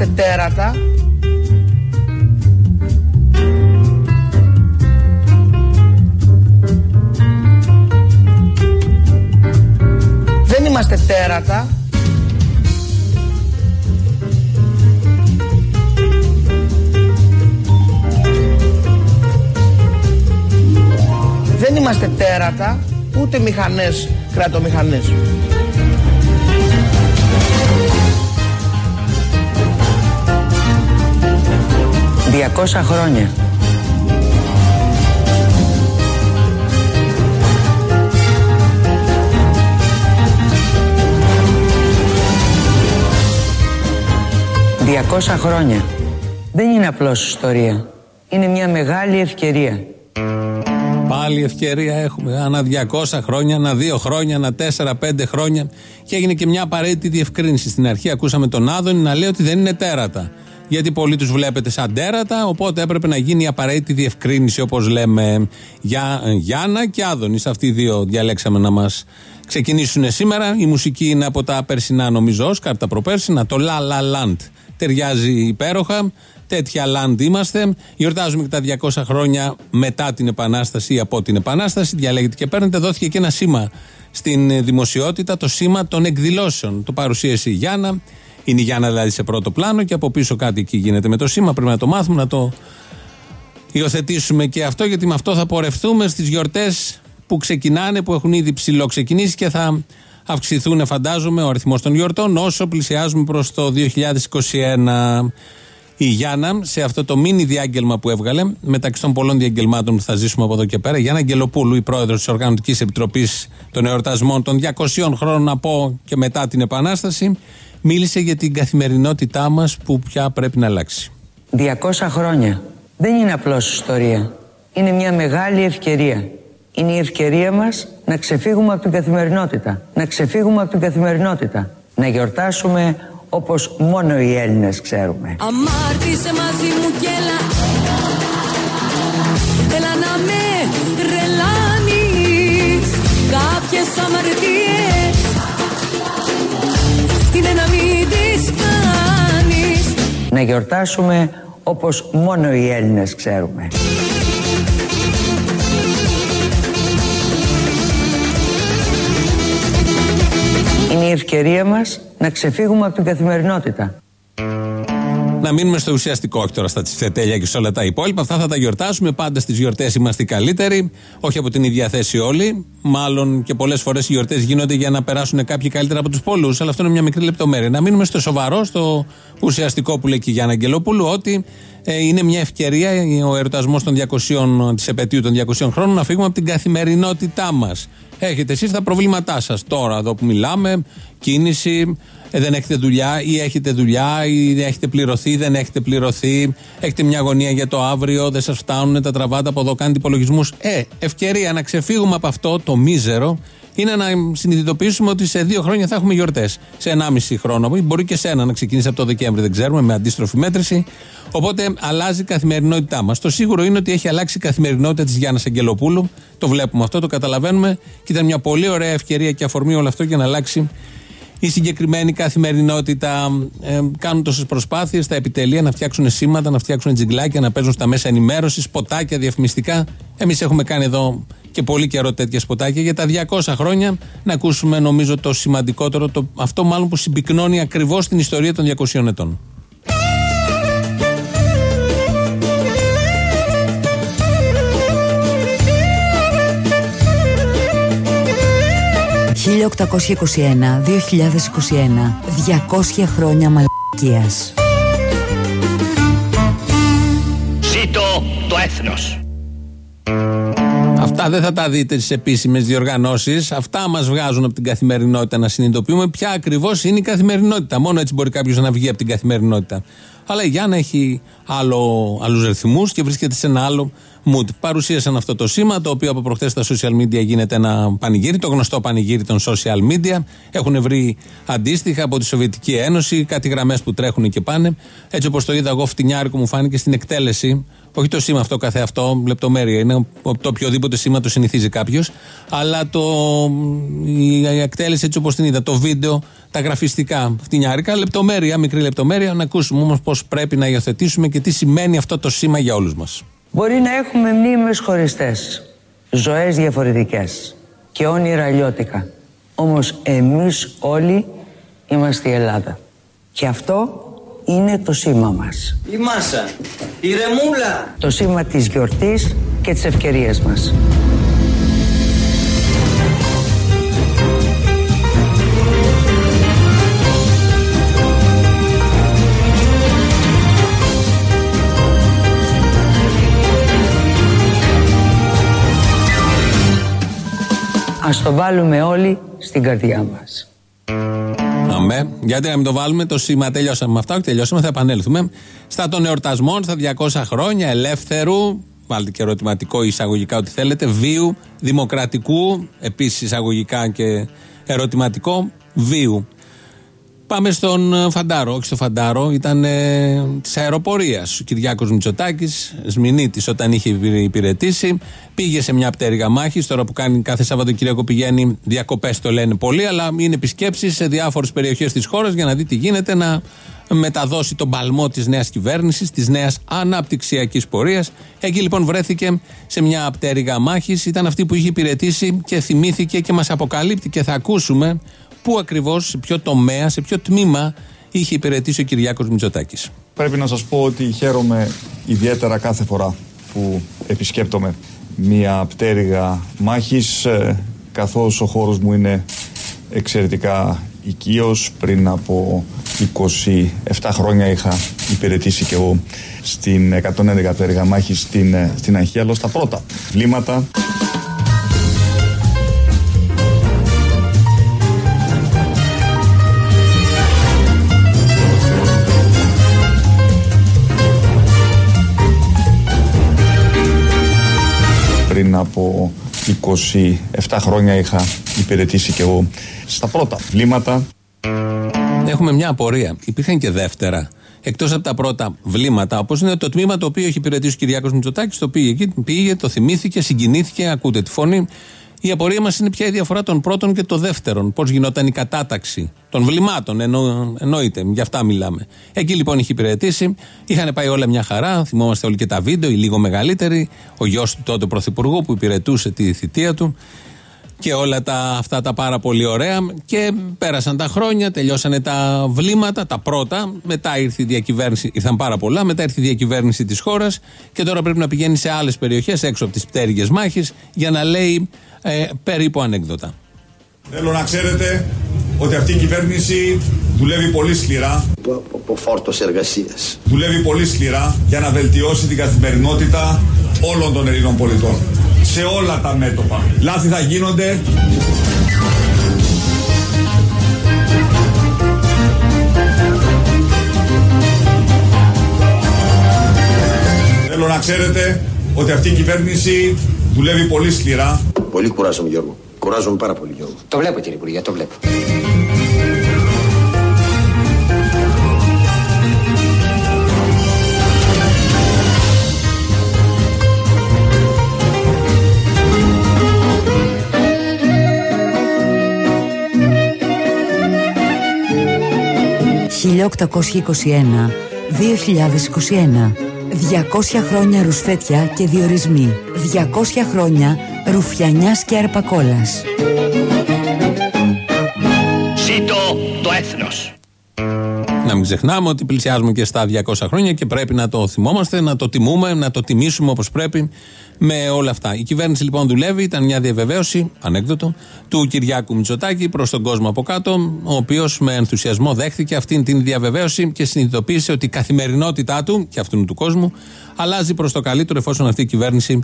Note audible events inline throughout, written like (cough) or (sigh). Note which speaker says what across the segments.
Speaker 1: Δεν είμαστε τέρατα. Δεν είμαστε τέρατα. Δεν είμαστε τέρατα, ούτε μηχανές, κρατομηχανές.
Speaker 2: 200 χρόνια. «200 χρόνια. Δεν είναι απλώς ιστορία. Είναι μια μεγάλη ευκαιρία.
Speaker 3: Πάλι ευκαιρία έχουμε. Ανά 200 χρόνια, ανά 2 χρόνια, ανά 4-5 χρόνια. Και έγινε και μια απαραίτητη διευκρίνηση. Στην αρχή ακούσαμε τον Άδωνη να λέει ότι δεν είναι τέρατα γιατί πολλοί τους βλέπετε σαν τέρατα. Οπότε έπρεπε να γίνει η απαραίτητη διευκρίνηση, όπως λέμε, για Γιάννα και Άδωνης. Αυτοί οι δύο διαλέξαμε να μας ξεκινήσουν σήμερα. Η μουσική είναι από τα περσινά, νομίζω, Όσκαρ, τα προπέρσινα. Το La La Land ταιριάζει υπέροχα. Τέτοια land είμαστε. Γιορτάζουμε και τα 200 χρόνια μετά την Επανάσταση ή από την Επανάσταση. Διαλέγετε και παίρνετε. Δόθηκε και ένα σήμα στην δημοσιότητα, το σήμα των εκδηλώσεων. Το παρουσίασε η Γιάννα. Είναι η Γιάννα δηλαδή σε πρώτο πλάνο και από πίσω κάτι εκεί γίνεται με το σήμα. Πρέπει να το μάθουμε, να το υιοθετήσουμε και αυτό, γιατί με αυτό θα πορευτούμε στις γιορτές που ξεκινάνε, που έχουν ήδη ψηλό ξεκινήσει και θα αυξηθούν, φαντάζομαι, ο αριθμός των γιορτών όσο πλησιάζουμε προς το 2021. Η Γιάννα, σε αυτό το μίνι διάγγελμα που έβγαλε, μεταξύ των πολλών διαγγελμάτων που θα ζήσουμε από εδώ και πέρα, Γιάννα Αγγελοπούλου, η πρόεδρος της Οργανωτικής Επιτροπής των Εορτασμών των 200 χρόνων από και μετά την Επανάσταση, μίλησε για την καθημερινότητά μας που πια πρέπει να αλλάξει.
Speaker 2: 200 χρόνια δεν είναι απλώς ιστορία. Είναι μια μεγάλη ευκαιρία. Είναι η ευκαιρία μας να ξεφύγουμε από την καθημερινότητα. Να ξεφύγουμε από την καθημερινότητα. Να γιορτάσουμε όπως μόνο οι Έλληνες ξέρουμε. Αμάρτησε μαζί μου και έλα Έλα να με τρελάνεις Κάποιες αμαρτίες είναι να μην τις κάνεις Να γιορτάσουμε όπως μόνο οι Έλληνες ξέρουμε. Είναι η ευκαιρία μας να ξεφύγουμε από την καθημερινότητα
Speaker 3: να μείνουμε στο ουσιαστικό, όχι τώρα στα τσιφτετέλια και σε όλα τα υπόλοιπα. Αυτά θα τα γιορτάσουμε. Πάντα στις γιορτές είμαστε οι καλύτεροι. Όχι από την ίδια θέση όλοι. Μάλλον και πολλές φορές οι γιορτές γίνονται για να περάσουν κάποιοι καλύτερα από τους πολλούς. Αλλά αυτό είναι μια μικρή λεπτομέρεια. Να μείνουμε στο σοβαρό, στο ουσιαστικό που λέει και η Γιάννα Αγγελόπουλου, ότι ε, είναι μια ευκαιρία ο ερωτασμό της επαιτίου των 200 χρόνων να φύγουμε από την καθημερινότητά μας. Έχετε εσείς τα προβλήματά σας τώρα εδώ που μιλάμε, κίνηση, ε, δεν έχετε δουλειά ή έχετε δουλειά ή έχετε πληρωθεί, δεν έχετε πληρωθεί, έχετε μια αγωνία για το αύριο, δεν σας φτάνουν τα τραβάτα από εδώ, κάνετε υπολογισμούς. Ε, ευκαιρία να ξεφύγουμε από αυτό το μίζερο είναι να συνειδητοποιήσουμε ότι σε δύο χρόνια θα έχουμε γιορτές. Σε 1,5 χρόνο. Μπορεί και σε ένα να ξεκινήσει από το Δεκέμβρη, δεν ξέρουμε, με αντίστροφη μέτρηση. Οπότε αλλάζει η καθημερινότητά μας. Το σίγουρο είναι ότι έχει αλλάξει η καθημερινότητα της Γιάννα Αγγελοπούλου. Το βλέπουμε αυτό, το καταλαβαίνουμε. Και ήταν μια πολύ ωραία ευκαιρία και αφορμή όλο αυτό για να αλλάξει η συγκεκριμένη καθημερινότητα. Ε, κάνουν τόσες προσπάθειες στα επιτελεία να φτιάξουν σήματα, να φτιάξουν τζιγκλάκια, να παίζουν στα μέσα ενημέρωσης, σποτάκια διαφημιστικά. Εμείς έχουμε κάνει εδώ και πολύ καιρό τέτοια σποτάκια για τα 200 χρόνια. Να ακούσουμε, νομίζω, το σημαντικότερο, το, αυτό μάλλον που συμπυκνώνει ακριβώς την ιστορία των 200 ετών.
Speaker 4: 1821-2021 200 χρόνια μαλακίας
Speaker 3: Ζήτω το έθνος Αυτά δεν θα τα δείτε στις επίσημες διοργανώσεις. Αυτά μας βγάζουν από την καθημερινότητα να συνειδητοποιούμε ποια ακριβώς είναι η καθημερινότητα. Μόνο έτσι μπορεί κάποιος να βγει από την καθημερινότητα. Αλλά η Γιάννα έχει άλλους ρυθμούς και βρίσκεται σε ένα άλλο mood. Παρουσίασαν αυτό το σήμα, το οποίο από προχθές στα social media γίνεται ένα πανηγύρι, το γνωστό πανηγύρι των social media. Έχουν βρει αντίστοιχα από τη Σοβιετική Ένωση, κάτι γραμμές που τρέχουν και πάνε. Έτσι όπως το είδα εγώ, φτηνιάρικο μου φάνηκε στην εκτέλεση. Όχι το σήμα αυτό καθεαυτό, λεπτομέρεια. Είναι το οποιοδήποτε σήμα το συνηθίζει κάποιος. Αλλά το, η εκτέλεση έτσι όπως την είδα, το βίντεο, τα γραφιστικά φτηνιάρικα, λεπτομέρεια, μικρή λεπτομέρεια. Να ακούσουμε όμως πώς πρέπει να υιοθετήσουμε και τι σημαίνει αυτό το σήμα για όλους μας.
Speaker 2: Μπορεί να έχουμε μνήμες χωριστές, ζωές διαφορετικές και όνειρα αλλιώτικα. Όμως εμείς όλοι είμαστε η Ελλάδα. Και αυτό είναι το σήμα μας.
Speaker 5: Η μάσα, η ρεμούλα.
Speaker 2: Το σήμα της γιορτής και της ευκαιρίας μας. Ας το βάλουμε όλοι στην καρδιά μας.
Speaker 3: Αμέ. Γιατί να μην το βάλουμε, το σήμα τελειώσαμε με αυτά. Όχι, τελειώσαμε, θα επανέλθουμε. Στα των εορτασμών, στα 200 χρόνια ελεύθερου, βάλτε και ερωτηματικό εισαγωγικά ό,τι θέλετε, βίου, δημοκρατικού, επίσης εισαγωγικά και ερωτηματικό, βίου. Πάμε στον ε, Φαντάρο. Όχι στο Φαντάρο, ήταν ε, της αεροπορίας. Ο Κυριάκος Μητσοτάκης, Σμινίτης, όταν είχε υπηρετήσει, πήγε σε μια πτέρυγα μάχης. Τώρα που κάνει κάθε Σαββατοκύριακο πηγαίνει διακοπές, το λένε πολύ, αλλά είναι επισκέψεις σε διάφορες περιοχές της χώρας για να δει τι γίνεται, να μεταδώσει τον παλμό της νέας κυβέρνησης, της νέας αναπτυξιακής πορείας. Εκεί λοιπόν βρέθηκε σε μια πτέρυγα μάχης. Ήταν αυτή που είχε υπηρετήσει και θυμήθηκε και μας αποκαλύπτει και θα ακούσουμε πού ακριβώς, σε ποιο τομέα, σε ποιο τμήμα είχε υπηρετήσει ο Κυριάκος Μητσοτάκης.
Speaker 6: Πρέπει να σας πω ότι χαίρομαι ιδιαίτερα κάθε φορά που επισκέπτομαι μια πτέρυγα μάχης ε, καθώς ο χώρος μου είναι εξαιρετικά οικείος. Πριν από 27 χρόνια είχα υπηρετήσει και εγώ στην 111 πτέρυγα μάχης στην, ε, στην Αγχέλο στα πρώτα βλήματα. Από 27 χρόνια είχα υπηρετήσει και εγώ στα πρώτα βλήματα.
Speaker 3: Έχουμε μια απορία. Υπήρχαν και δεύτερα. Εκτός από τα πρώτα βλήματα, όπως είναι το τμήμα το οποίο έχει υπηρετήσει ο Κυριάκος Μητσοτάκης, το πήγε εκεί, πήγε, το θυμήθηκε, συγκινήθηκε, ακούτε τη φωνή. Η απορία μας είναι ποια η διαφορά των πρώτων και των δεύτερων. Πώς γινόταν η κατάταξη των βλημάτων, εννο, εννοείται, γι' αυτά μιλάμε. Εκεί λοιπόν είχε υπηρετήσει, είχαν πάει όλα μια χαρά, θυμόμαστε όλοι και τα βίντεο, οι λίγο μεγαλύτεροι, ο γιος του τότε πρωθυπουργού που υπηρετούσε τη θητεία του και όλα τα, αυτά τα πάρα πολύ ωραία. Και πέρασαν τα χρόνια, τελειώσανε τα βλήματα, τα πρώτα. Μετά ήρθε η διακυβέρνηση, ήρθαν πάρα πολλά. Μετά ήρθε η διακυβέρνηση της χώρας και τώρα πρέπει να πηγαίνει σε άλλες περιοχές έξω από τις πτέρυγες μάχη για να λέει ε, περίπου ανέκδοτα.
Speaker 6: Θέλω να ξέρετε ότι αυτή η κυβέρνηση δουλεύει πολύ σκληρά.
Speaker 5: Από φόρτο εργασίας.
Speaker 6: Δουλεύει πολύ σκληρά για να βελτιώσει την καθημερινότητα όλων των Ελλήνων πολιτών. Σε όλα τα μέτωπα. Λάθη θα γίνονται. Θέλω να ξέρετε ότι αυτή η κυβέρνηση δουλεύει πολύ σκληρά.
Speaker 5: Πολύ κουράζομαι Γιώργο. Κουράζομαι πάρα πολύ Γιώργο.
Speaker 7: Το βλέπω κύριε Υπουργέ, το βλέπω.
Speaker 4: «1821, 2021 200 χρόνια ρουσφέτια και διορισμοί. 200 χρόνια ρουφιανιάς και αρπακόλας.
Speaker 8: Ζήτω το έθνος.
Speaker 3: Να μην ξεχνάμε ότι πλησιάζουμε και στα 200 χρόνια και πρέπει να το θυμόμαστε, να το τιμούμε, να το τιμήσουμε όπως πρέπει με όλα αυτά. Η κυβέρνηση λοιπόν δουλεύει, ήταν μια διαβεβαίωση, ανέκδοτο, του Κυριάκου Μητσοτάκη προς τον κόσμο από κάτω, ο οποίος με ενθουσιασμό δέχθηκε αυτήν την διαβεβαίωση και συνειδητοποίησε ότι η καθημερινότητά του και αυτού του κόσμου αλλάζει προς το καλύτερο εφόσον αυτή η κυβέρνηση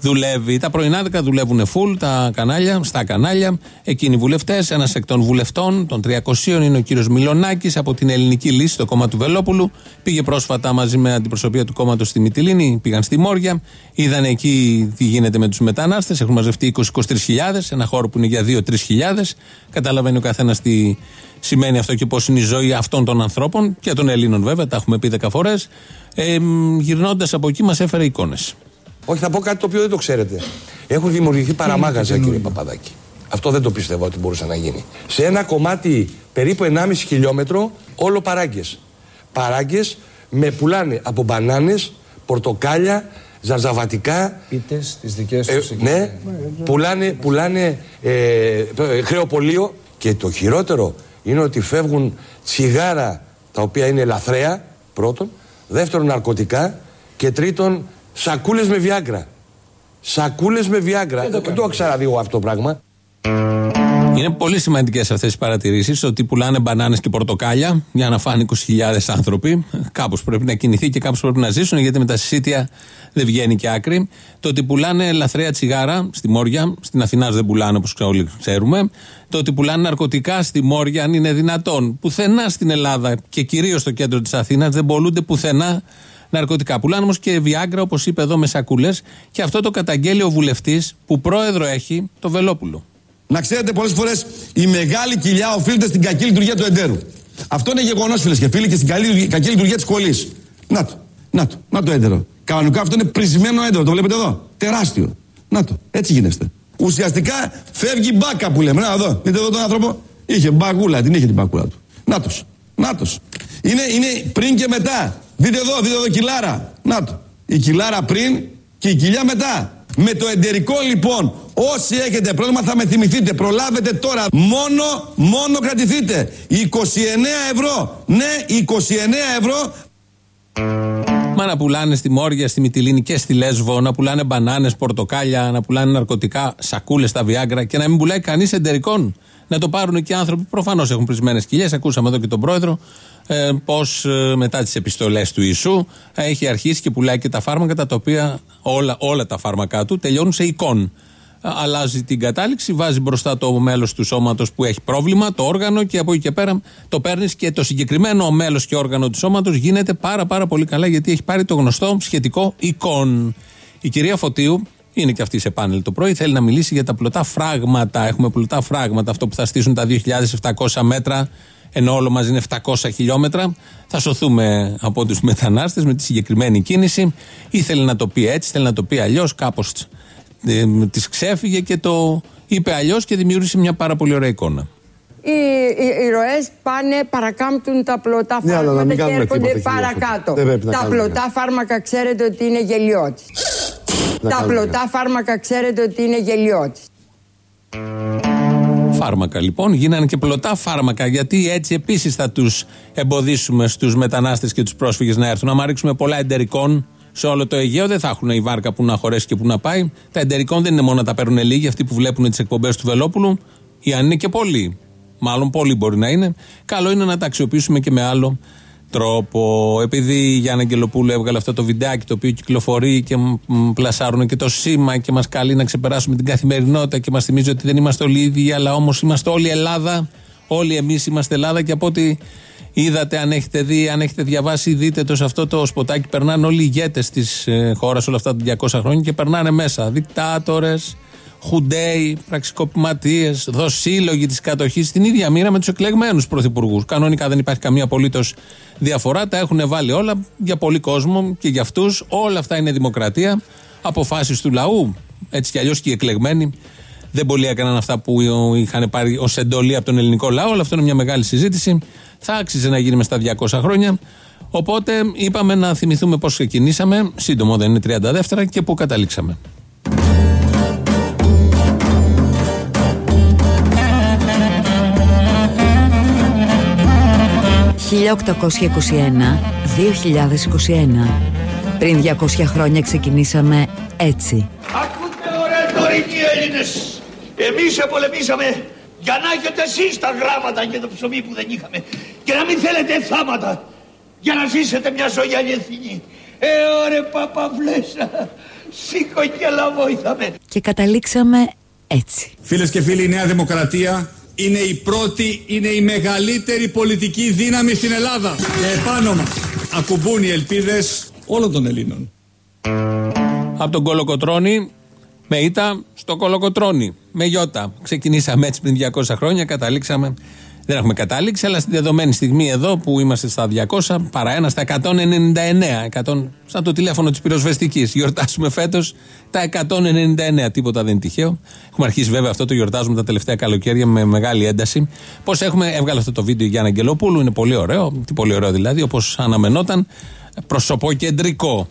Speaker 3: δουλεύει. Τα πρωινάδικα δουλεύουν full, τα κανάλια, στα κανάλια. Εκείνοι οι βουλευτές, ένας εκ των βουλευτών των 300 είναι ο κύριος Μιλονάκη από την Ελληνική Λύση, το κόμμα του Βελόπουλου. Πήγε πρόσφατα μαζί με αντιπροσωπεία του κόμματος στη Μυτιλίνη, πήγαν στη Μόρια, είδαν εκεί τι γίνεται με τους μετανάστες. Έχουν μαζευτεί 20-23 χιλιάδες, ένα χώρο που είναι για 2-3 χιλιάδες. Καταλαβαίνει ο καθένας τι σημαίνει αυτό και πώς είναι η ζωή αυτών των ανθρώπων και των Ελλήνων βέβαια, τα έχουμε πει 10 φορές. Ε, Γυρνώντας από εκεί, μας έφερε εικόνες.
Speaker 7: Όχι, θα πω κάτι το οποίο δεν το ξέρετε. Έχουν δημιουργηθεί παραμάγαζα, κύριε Παπαδάκη. Αυτό δεν το πίστευα ότι μπορούσε να γίνει. Σε ένα κομμάτι περίπου 1,5 χιλιόμετρο, όλο παράγκες. Παράγκες με πουλάνε από μπανάνες, πορτοκάλια, ζαρζαβατικά.
Speaker 9: Πίτες τις δικές τους
Speaker 7: Ε, ναι, πουλάνε, πουλάνε ε, ε, χρεοπολείο και το χειρότερο είναι ότι φεύγουν τσιγάρα τα οποία είναι λαθρέα, πρώτον, δεύτερον ναρκωτικά και τρίτον σακούλες με βιάγκρα. Σακούλες με βιάγκρα. Δεν το έχω ξαναδεί εγώ αυτό το πράγμα.
Speaker 3: Είναι πολύ σημαντικές αυτές οι παρατηρήσεις ότι πουλάνε μπανάνες και πορτοκάλια για να φάνε 20.000 άνθρωποι. Κάπως πρέπει να κινηθεί και κάπως πρέπει να ζήσουν, γιατί με τα συσίτια δεν βγαίνει και άκρη. Το ότι πουλάνε λαθρέα τσιγάρα στη Μόρια, στην Αθηνά δεν πουλάνε όπως όλοι ξέρουμε. Το ότι πουλάνε ναρκωτικά στη Μόρια, αν είναι δυνατόν. Πουθενά στην Ελλάδα και κυρίως στο κέντρο της Αθήνας δεν πολλούνται πουθενά ναρκωτικά. Πουλάνε όμως και βιάγκρα, όπως είπε εδώ, με σακούλες. Και αυτό το καταγγέλει ο βουλευτής που πρόεδρο έχει το Βελόπουλο.
Speaker 10: Να ξέρετε, πολλές φορές η μεγάλη κοιλιά οφείλεται στην κακή λειτουργία του εντέρου. Αυτό είναι γεγονός, φίλες και φίλοι, και στην καλή, κακή λειτουργία της κολλή. Να το, να το, να το έντερο. Κανονικά αυτό είναι πρισμένο έντερο, το βλέπετε εδώ. Τεράστιο. Να το, έτσι γίνεστε. Ουσιαστικά φεύγει μπάκα που λέμε. Να εδώ, δείτε εδώ τον άνθρωπο. Είχε μπακούλα, την είχε την μπακούλα του. Νάτο, νάτο. Είναι, είναι πριν και μετά. Δείτε εδώ, δείτε εδώ κιλάρα. Να το. Η κιλάρα πριν και η κοιλιά μετά. Με το εντερικό λοιπόν, όσοι έχετε πρόβλημα θα με θυμηθείτε. Προλάβετε τώρα. Μόνο, μόνο κρατηθείτε. 29 ευρώ. Ναι, 29 ευρώ.
Speaker 3: Μα να πουλάνε στη Μόρια, στη Μυτιλίνη και στη Λέσβο, να πουλάνε μπανάνες, πορτοκάλια, να πουλάνε ναρκωτικά, σακούλες στα Βιάγκρα και να μην πουλάει κανείς εντερικών. Να το πάρουν και οι άνθρωποι που προφανώς έχουν πρισμένες κοιλιές. Ακούσαμε εδώ και τον πρόεδρο ε, πώς μετά τις επιστολές του Ιησού ε, έχει αρχίσει και πουλάει και τα φάρμακα τα οποία όλα, όλα τα φάρμακά του τελειώνουν σε εικόν. Αλλάζει την κατάληξη, βάζει μπροστά το μέλος του σώματος που έχει πρόβλημα, το όργανο και από εκεί και πέρα το παίρνεις και το συγκεκριμένο μέλος και όργανο του σώματος γίνεται πάρα πάρα πολύ καλά γιατί έχει πάρει το γνωστό σχετικό εικόν. Η κυρία Φωτίου είναι και αυτή σε πάνελ το πρωί. Θέλει να μιλήσει για τα πλωτά φράγματα. Έχουμε πλωτά φράγματα. Αυτό που θα στήσουν τα 2.700 μέτρα, ενώ όλο μαζί είναι 700 χιλιόμετρα. Θα σωθούμε από τους μετανάστες με τη συγκεκριμένη κίνηση. Ήθελε να το πει έτσι, θέλει να το πει αλλιώς. Κάπως ε, τη ξέφυγε και το είπε αλλιώς και δημιούργησε μια πάρα πολύ ωραία εικόνα.
Speaker 11: Οι, οι, οι ροές πάνε, παρακάμπτουν τα πλωτά
Speaker 9: Ναι, αλλά να
Speaker 11: φάρμακα
Speaker 9: μην
Speaker 11: και
Speaker 9: κάνουμε
Speaker 11: έρχονται
Speaker 9: τίποτα, κυρία
Speaker 11: παρακάτω.
Speaker 9: Φωτή. Δεν πρέπει να
Speaker 11: Τα
Speaker 9: κάνουμε
Speaker 11: πλωτά φάρμακα ξέρετε ότι είναι γελιώτη.
Speaker 9: Να
Speaker 11: Τα
Speaker 9: κάνουμε
Speaker 11: πλωτά φάρμακα ξέρετε ότι είναι γελιώτη.
Speaker 3: Φάρμακα λοιπόν, γίνανε και πλωτά φάρμακα. Γιατί έτσι επίσης θα τους εμποδίσουμε στους μετανάστες και τους πρόσφυγες να έρθουν. Αν ρίξουμε πολλά εντερικών σε όλο το Αιγαίο, δεν θα έχουν η βάρκα που να χωρέσει και που να πάει. Τα εντερικών δεν είναι μόνο να τα παίρνουν λίγοι, αυτοί που βλέπουν τις εκπομπές του Βελόπουλου, ή αν είναι και πολλοί. Μάλλον πολλοί μπορεί να είναι. Καλό είναι να τα αξιοποιήσουμε και με άλλο τρόπο. Επειδή η Γιάννα Αγγελοπούλου έβγαλε αυτό το βιντεάκι το οποίο κυκλοφορεί και μ, μ, πλασάρουν και το σήμα και μας καλεί να ξεπεράσουμε την καθημερινότητα και μας θυμίζει ότι δεν είμαστε όλοι ίδιοι, αλλά όμως είμαστε όλοι Ελλάδα. Όλοι εμείς είμαστε Ελλάδα και από ό,τι είδατε, αν έχετε δει, αν έχετε διαβάσει, δείτε το σε αυτό το σποτάκι. Περνάνε όλοι οι ηγέτες της ε, χώρας όλα αυτά τα 200 χρόνια και περνάνε μέσα. Δικτάτορες, χουντέοι, πραξικοπηματίες, δοσύλλογοι της κατοχής στην ίδια μοίρα με τους εκλεγμένους πρωθυπουργούς. Κανονικά δεν υπάρχει καμία απολύτως διαφορά. Τα έχουν βάλει όλα για πολύ κόσμο και για αυτούς. Όλα αυτά είναι δημοκρατία. Αποφάσεις του λαού. Έτσι κι αλλιώς και οι εκλεγμένοι δεν πολλοί έκαναν αυτά που είχαν πάρει ως εντολή από τον ελληνικό λαό. Αλλά αυτό είναι μια μεγάλη συζήτηση. Θα άξιζε να γίνει μες στα 200 χρόνια. Οπότε είπαμε να θυμηθούμε πώς ξεκινήσαμε. Σύντομο δεν είναι 30 δεύτερα και πού καταλήξαμε.
Speaker 4: 1821-2021. Πριν 200 χρόνια ξεκινήσαμε έτσι.
Speaker 8: Ακούτε ωραία τωρινοί Έλληνες. Εμείς επολεμήσαμε για να έχετε εσείς τα γράμματα και το ψωμί που δεν είχαμε. Και να μην θέλετε θάματα. Για να ζήσετε μια ζωή αληθινή. Ε, ωραία παπαβλέσα. Σήκω και έλα βοήθα με.
Speaker 4: Και καταλήξαμε έτσι.
Speaker 10: Φίλες και φίλοι, η Νέα Δημοκρατία είναι η πρώτη, είναι η μεγαλύτερη πολιτική δύναμη στην Ελλάδα. Και επάνω μας ακουμπούν οι ελπίδες όλων των Ελλήνων.
Speaker 3: Από τον Κολοκοτρώνη με ήττα στο Κολοκοτρώνη. Με γιώτα. Ξεκινήσαμε έτσι πριν 200 χρόνια, καταλήξαμε. Δεν έχουμε κατάληξει, αλλά στη δεδομένη στιγμή εδώ που είμαστε στα 200, παρά ένα στα 199. 100, σαν το τηλέφωνο της πυροσβεστικής. Γιορτάσουμε φέτος τα 199. Τίποτα δεν είναι τυχαίο. Έχουμε αρχίσει βέβαια αυτό το γιορτάζουμε τα τελευταία καλοκαίρια με μεγάλη ένταση. Πώς έχουμε, έβγαλε αυτό το βίντεο για Αγγελόπουλου, είναι πολύ ωραίο. Τι πολύ ωραίο δηλαδή, όπως αναμενόταν. Προσωποκεντρικό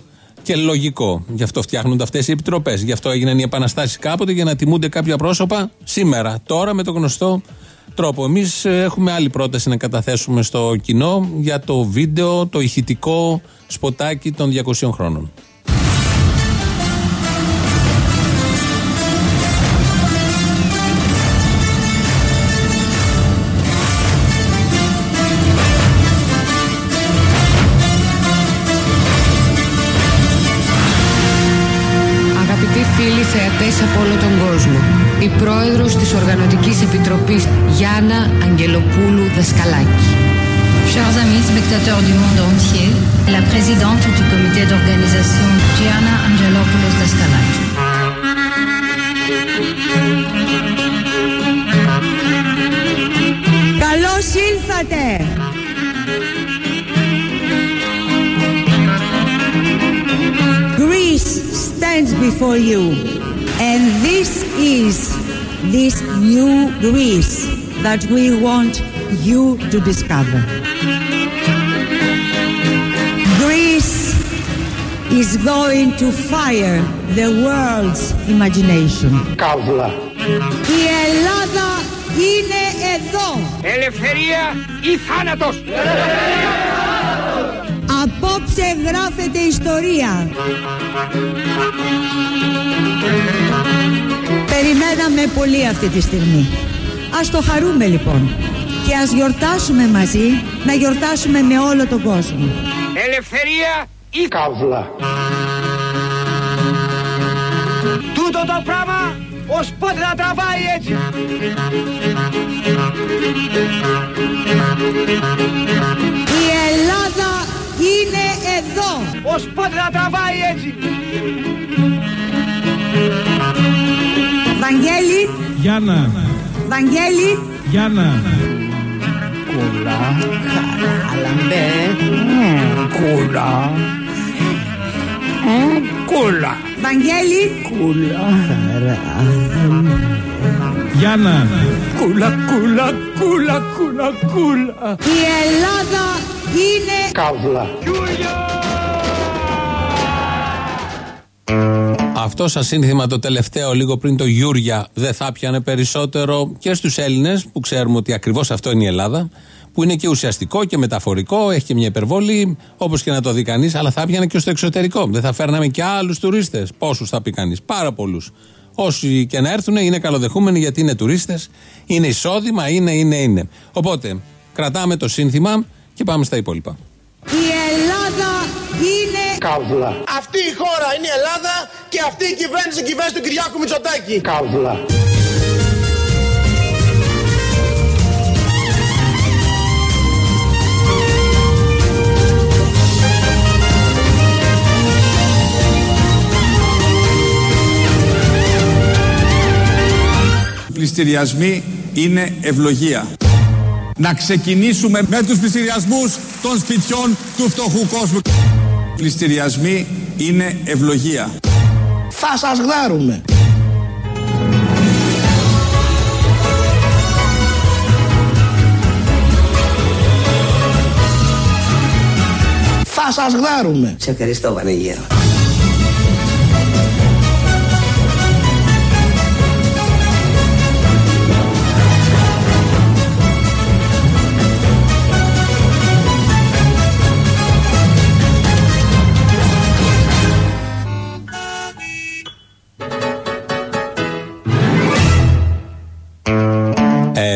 Speaker 3: και λογικό. Γι' αυτό φτιάχνονται αυτές οι επιτροπές. Γι' αυτό έγιναν οι επαναστάσεις κάποτε για να τιμούνται κάποια πρόσωπα σήμερα. Τώρα με το γνωστό τρόπο. Εμείς έχουμε άλλη πρόταση να καταθέσουμε στο κοινό για το βίντεο, το ηχητικό σποτάκι των 200 χρόνων.
Speaker 12: Οργανωτικής Επιτροπής Γιάννα Αγγελοπούλου Δασκαλάκη.
Speaker 13: Chers amis spectateurs du monde entier, la présidente du comité d'organisation Gianna Angelopoulos Daskalaki.
Speaker 11: Καλώς ήλθατε! Greece stands before you and this is this new Greece that we want you to discover. Greece is going to fire the world's imagination.
Speaker 8: Καύλα.
Speaker 11: Η Ελλάδα είναι εδώ.
Speaker 8: Ελευθερία ή θάνατος.
Speaker 11: Απόψε γράφεται ιστορία. Περιμέναμε πολύ αυτή τη στιγμή. Ας το χαρούμε λοιπόν. Και ας γιορτάσουμε μαζί, να γιορτάσουμε με όλο τον κόσμο.
Speaker 8: Ελευθερία ή καύλα; Τούτο το πράγμα ως πότε θα τραβάει έτσι.
Speaker 11: Η Ελλάδα είναι εδώ.
Speaker 8: Ως πότε θα τραβάει έτσι.
Speaker 11: Βαγγέλη,
Speaker 9: Γιάννα,
Speaker 11: Βαγγέλη,
Speaker 9: Γιάννα,
Speaker 11: Κούλα, χαράλαμπε, κούλα, κούλα. Βαγγέλη, κούλα,
Speaker 9: Γιάννα,
Speaker 11: κούλα, κούλα, κούλα, κούλα, κούλα. Η Ελλάδα είναι
Speaker 8: Καύλα.
Speaker 3: Αυτό σας σύνθημα το τελευταίο, λίγο πριν το Γιούρια, δεν θα πιανε περισσότερο και στους Έλληνες που ξέρουμε ότι ακριβώς αυτό είναι η Ελλάδα, που είναι και ουσιαστικό και μεταφορικό, έχει και μια υπερβολή, όπως και να το δει κανείς, αλλά θα πιανε και στο εξωτερικό. Δεν θα φέρναμε και άλλους τουρίστες. Πόσους θα πει κανείς, πάρα πολλούς. Όσοι και να έρθουν είναι καλοδεχούμενοι γιατί είναι τουρίστες, είναι εισόδημα, είναι, είναι, είναι. Οπότε κρατάμε το σύνθημα και πάμε στα υπόλοιπα.
Speaker 11: Η Ελλάδα είναι
Speaker 8: Καύλα.
Speaker 1: Αυτή η χώρα είναι η Ελλάδα και αυτή η κυβέρνηση, η κυβέρνηση του Κυριάκου Μητσοτάκη.
Speaker 8: Καύλα.
Speaker 10: Πληστηριασμοί είναι ευλογία. Να ξεκινήσουμε με τους πληστηριασμούς των σπιτιών του φτωχού κόσμου. Πληστηριασμοί είναι ευλογία.
Speaker 1: Θα σας γδάρουμε. Θα σας γδάρουμε.
Speaker 5: Σε ευχαριστώ Βανίγερο.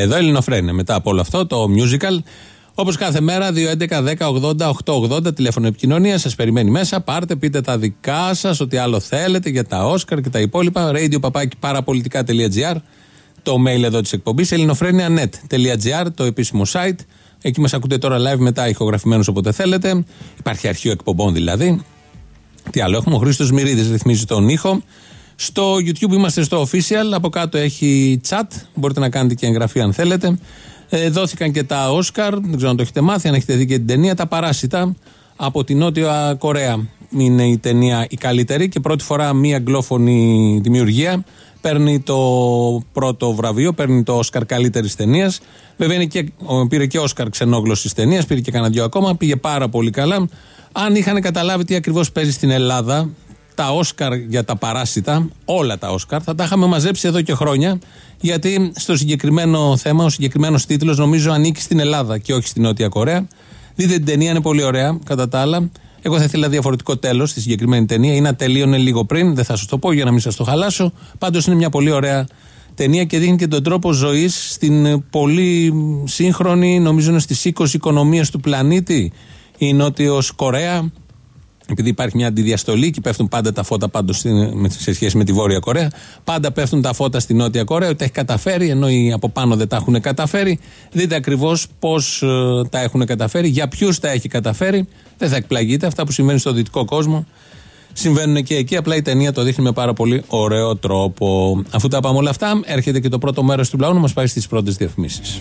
Speaker 3: Εδώ Ελληνοφρένε μετά από όλο αυτό το musical. Όπως κάθε μέρα, 2.11.10.80.880 τηλέφωνο επικοινωνία. Σας περιμένει μέσα. Πάρτε, πείτε τα δικά σας, ό,τι άλλο θέλετε για τα Όσκαρ και τα υπόλοιπα. Radio παπάκι παραπολιτικά.gr το mail εδώ της εκπομπής. ελληνοφρένια.net.gr το επίσημο site. Εκεί μας ακούτε τώρα live μετά ηχογραφημένου όποτε θέλετε. Υπάρχει αρχείο εκπομπών δηλαδή. Τι άλλο έχουμε, ο Χρήστος Μυρίδης ρυθμίζει τον ήχο. Στο YouTube είμαστε στο official. Από κάτω έχει chat. Μπορείτε να κάνετε και εγγραφή αν θέλετε. Ε, δόθηκαν και τα Όσκαρ. Δεν ξέρω αν το έχετε μάθει, αν έχετε δει και την ταινία. Τα Παράσιτα από την Νότια Κορέα. Είναι η ταινία η καλύτερη και πρώτη φορά μία αγγλόφωνη δημιουργία παίρνει το πρώτο βραβείο, παίρνει το Όσκαρ καλύτερης ταινίας. Βέβαια είναι και, ο- πήρε και Όσκαρ ξενόγλωση ταινίας, πήρε και κανένα δυο ακόμα, πήγε πάρα πολύ καλά. Αν είχαν καταλάβει τι ακριβώς παίζει στην Ελλάδα, τα Όσκαρ για τα παράσιτα, όλα τα Όσκαρ, θα τα είχαμε μαζέψει εδώ και χρόνια. Γιατί στο συγκεκριμένο θέμα, ο συγκεκριμένος τίτλος νομίζω ανήκει στην Ελλάδα και όχι στην Νότια Κορέα. Δείτε την ταινία, είναι πολύ ωραία κατά τα άλλα. Εγώ θα ήθελα διαφορετικό τέλος στη συγκεκριμένη ταινία ή να τελείωνε λίγο πριν. Δεν θα σας το πω για να μην σας το χαλάσω. Πάντως είναι μια πολύ ωραία ταινία και δείχνει και τον τρόπο ζωής στην ε, πολύ σύγχρονη, νομίζω είναι στις 20 οικονομίες του πλανήτη. Η Νότιος Κορέα, επειδή υπάρχει μια αντιδιαστολή και πέφτουν πάντα τα φώτα πάντως στην- με- σε σχέση με τη Βόρεια Κορέα, πάντα πέφτουν τα φώτα στη Νότια Κορέα, ότι τα έχει καταφέρει, ενώ οι από πάνω δεν τα έχουν καταφέρει. Δείτε ακριβώς πώς τα έχουν καταφέρει, για ποιους τα έχει καταφέρει. Δεν θα εκπλαγείτε. Αυτά που συμβαίνουν στο δυτικό κόσμο συμβαίνουν και εκεί. Απλά η ταινία το δείχνει με πάρα πολύ ωραίο τρόπο. Αφού τα πάμε όλα αυτά, έρχεται και το πρώτο μέρος του λαού να μας πάει στις πρώτες διαφημίσεις.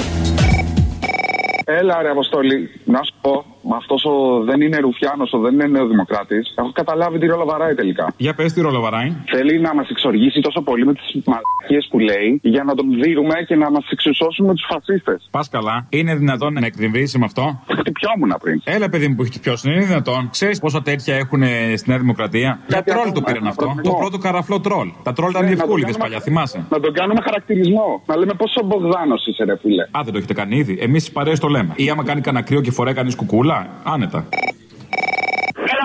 Speaker 14: Έλα ρε Αποστολή, να σου πω, αυτός ο δεν είναι Ρουφιάνος, ο δεν είναι νεοδημοκράτης. Έχω καταλάβει τι ρόλο βαράει τελικά.
Speaker 9: Για πες τι ρόλο βαράει.
Speaker 14: Θέλει να μας εξοργήσει τόσο πολύ με τις μαλακίες που λέει για να τον δίνουμε και να μας εξισώσουμε με τους φασίστες.
Speaker 9: Πας καλά. Είναι δυνατόν να εκνευρίσει με αυτό;
Speaker 14: Χτυπιόμουν πριν.
Speaker 9: Έλα, παιδί μου που χτυπιώσει, είναι δυνατόν. Ξέρεις πόσα τέτοια έχουν στη Νέα Δημοκρατία; Για
Speaker 14: Κάτι
Speaker 9: τρόλ
Speaker 14: ακόμα,
Speaker 9: το πήραν
Speaker 14: ένα
Speaker 9: αυτό.
Speaker 14: προβληματισμό.
Speaker 9: Το πρώτο καραφλό τρόλ. Τα τρόλ ήταν
Speaker 14: Ναι,
Speaker 9: οι
Speaker 14: να το
Speaker 9: ευκούλιδε
Speaker 14: κάνουμε-
Speaker 9: παλιά, θυμάσαι;
Speaker 14: Να τον κάνουμε χαρακτηρισμό. Να λέμε πόσο Μπογδάνος είσαι, ρε φίλε.
Speaker 9: Α, δεν το έχετε κάνει ήδη. Εμείς τι παρέες το λέμε. Ή άμα κάνει κανένα κρύο και φοράει κανείς κουκούλα, άνετα.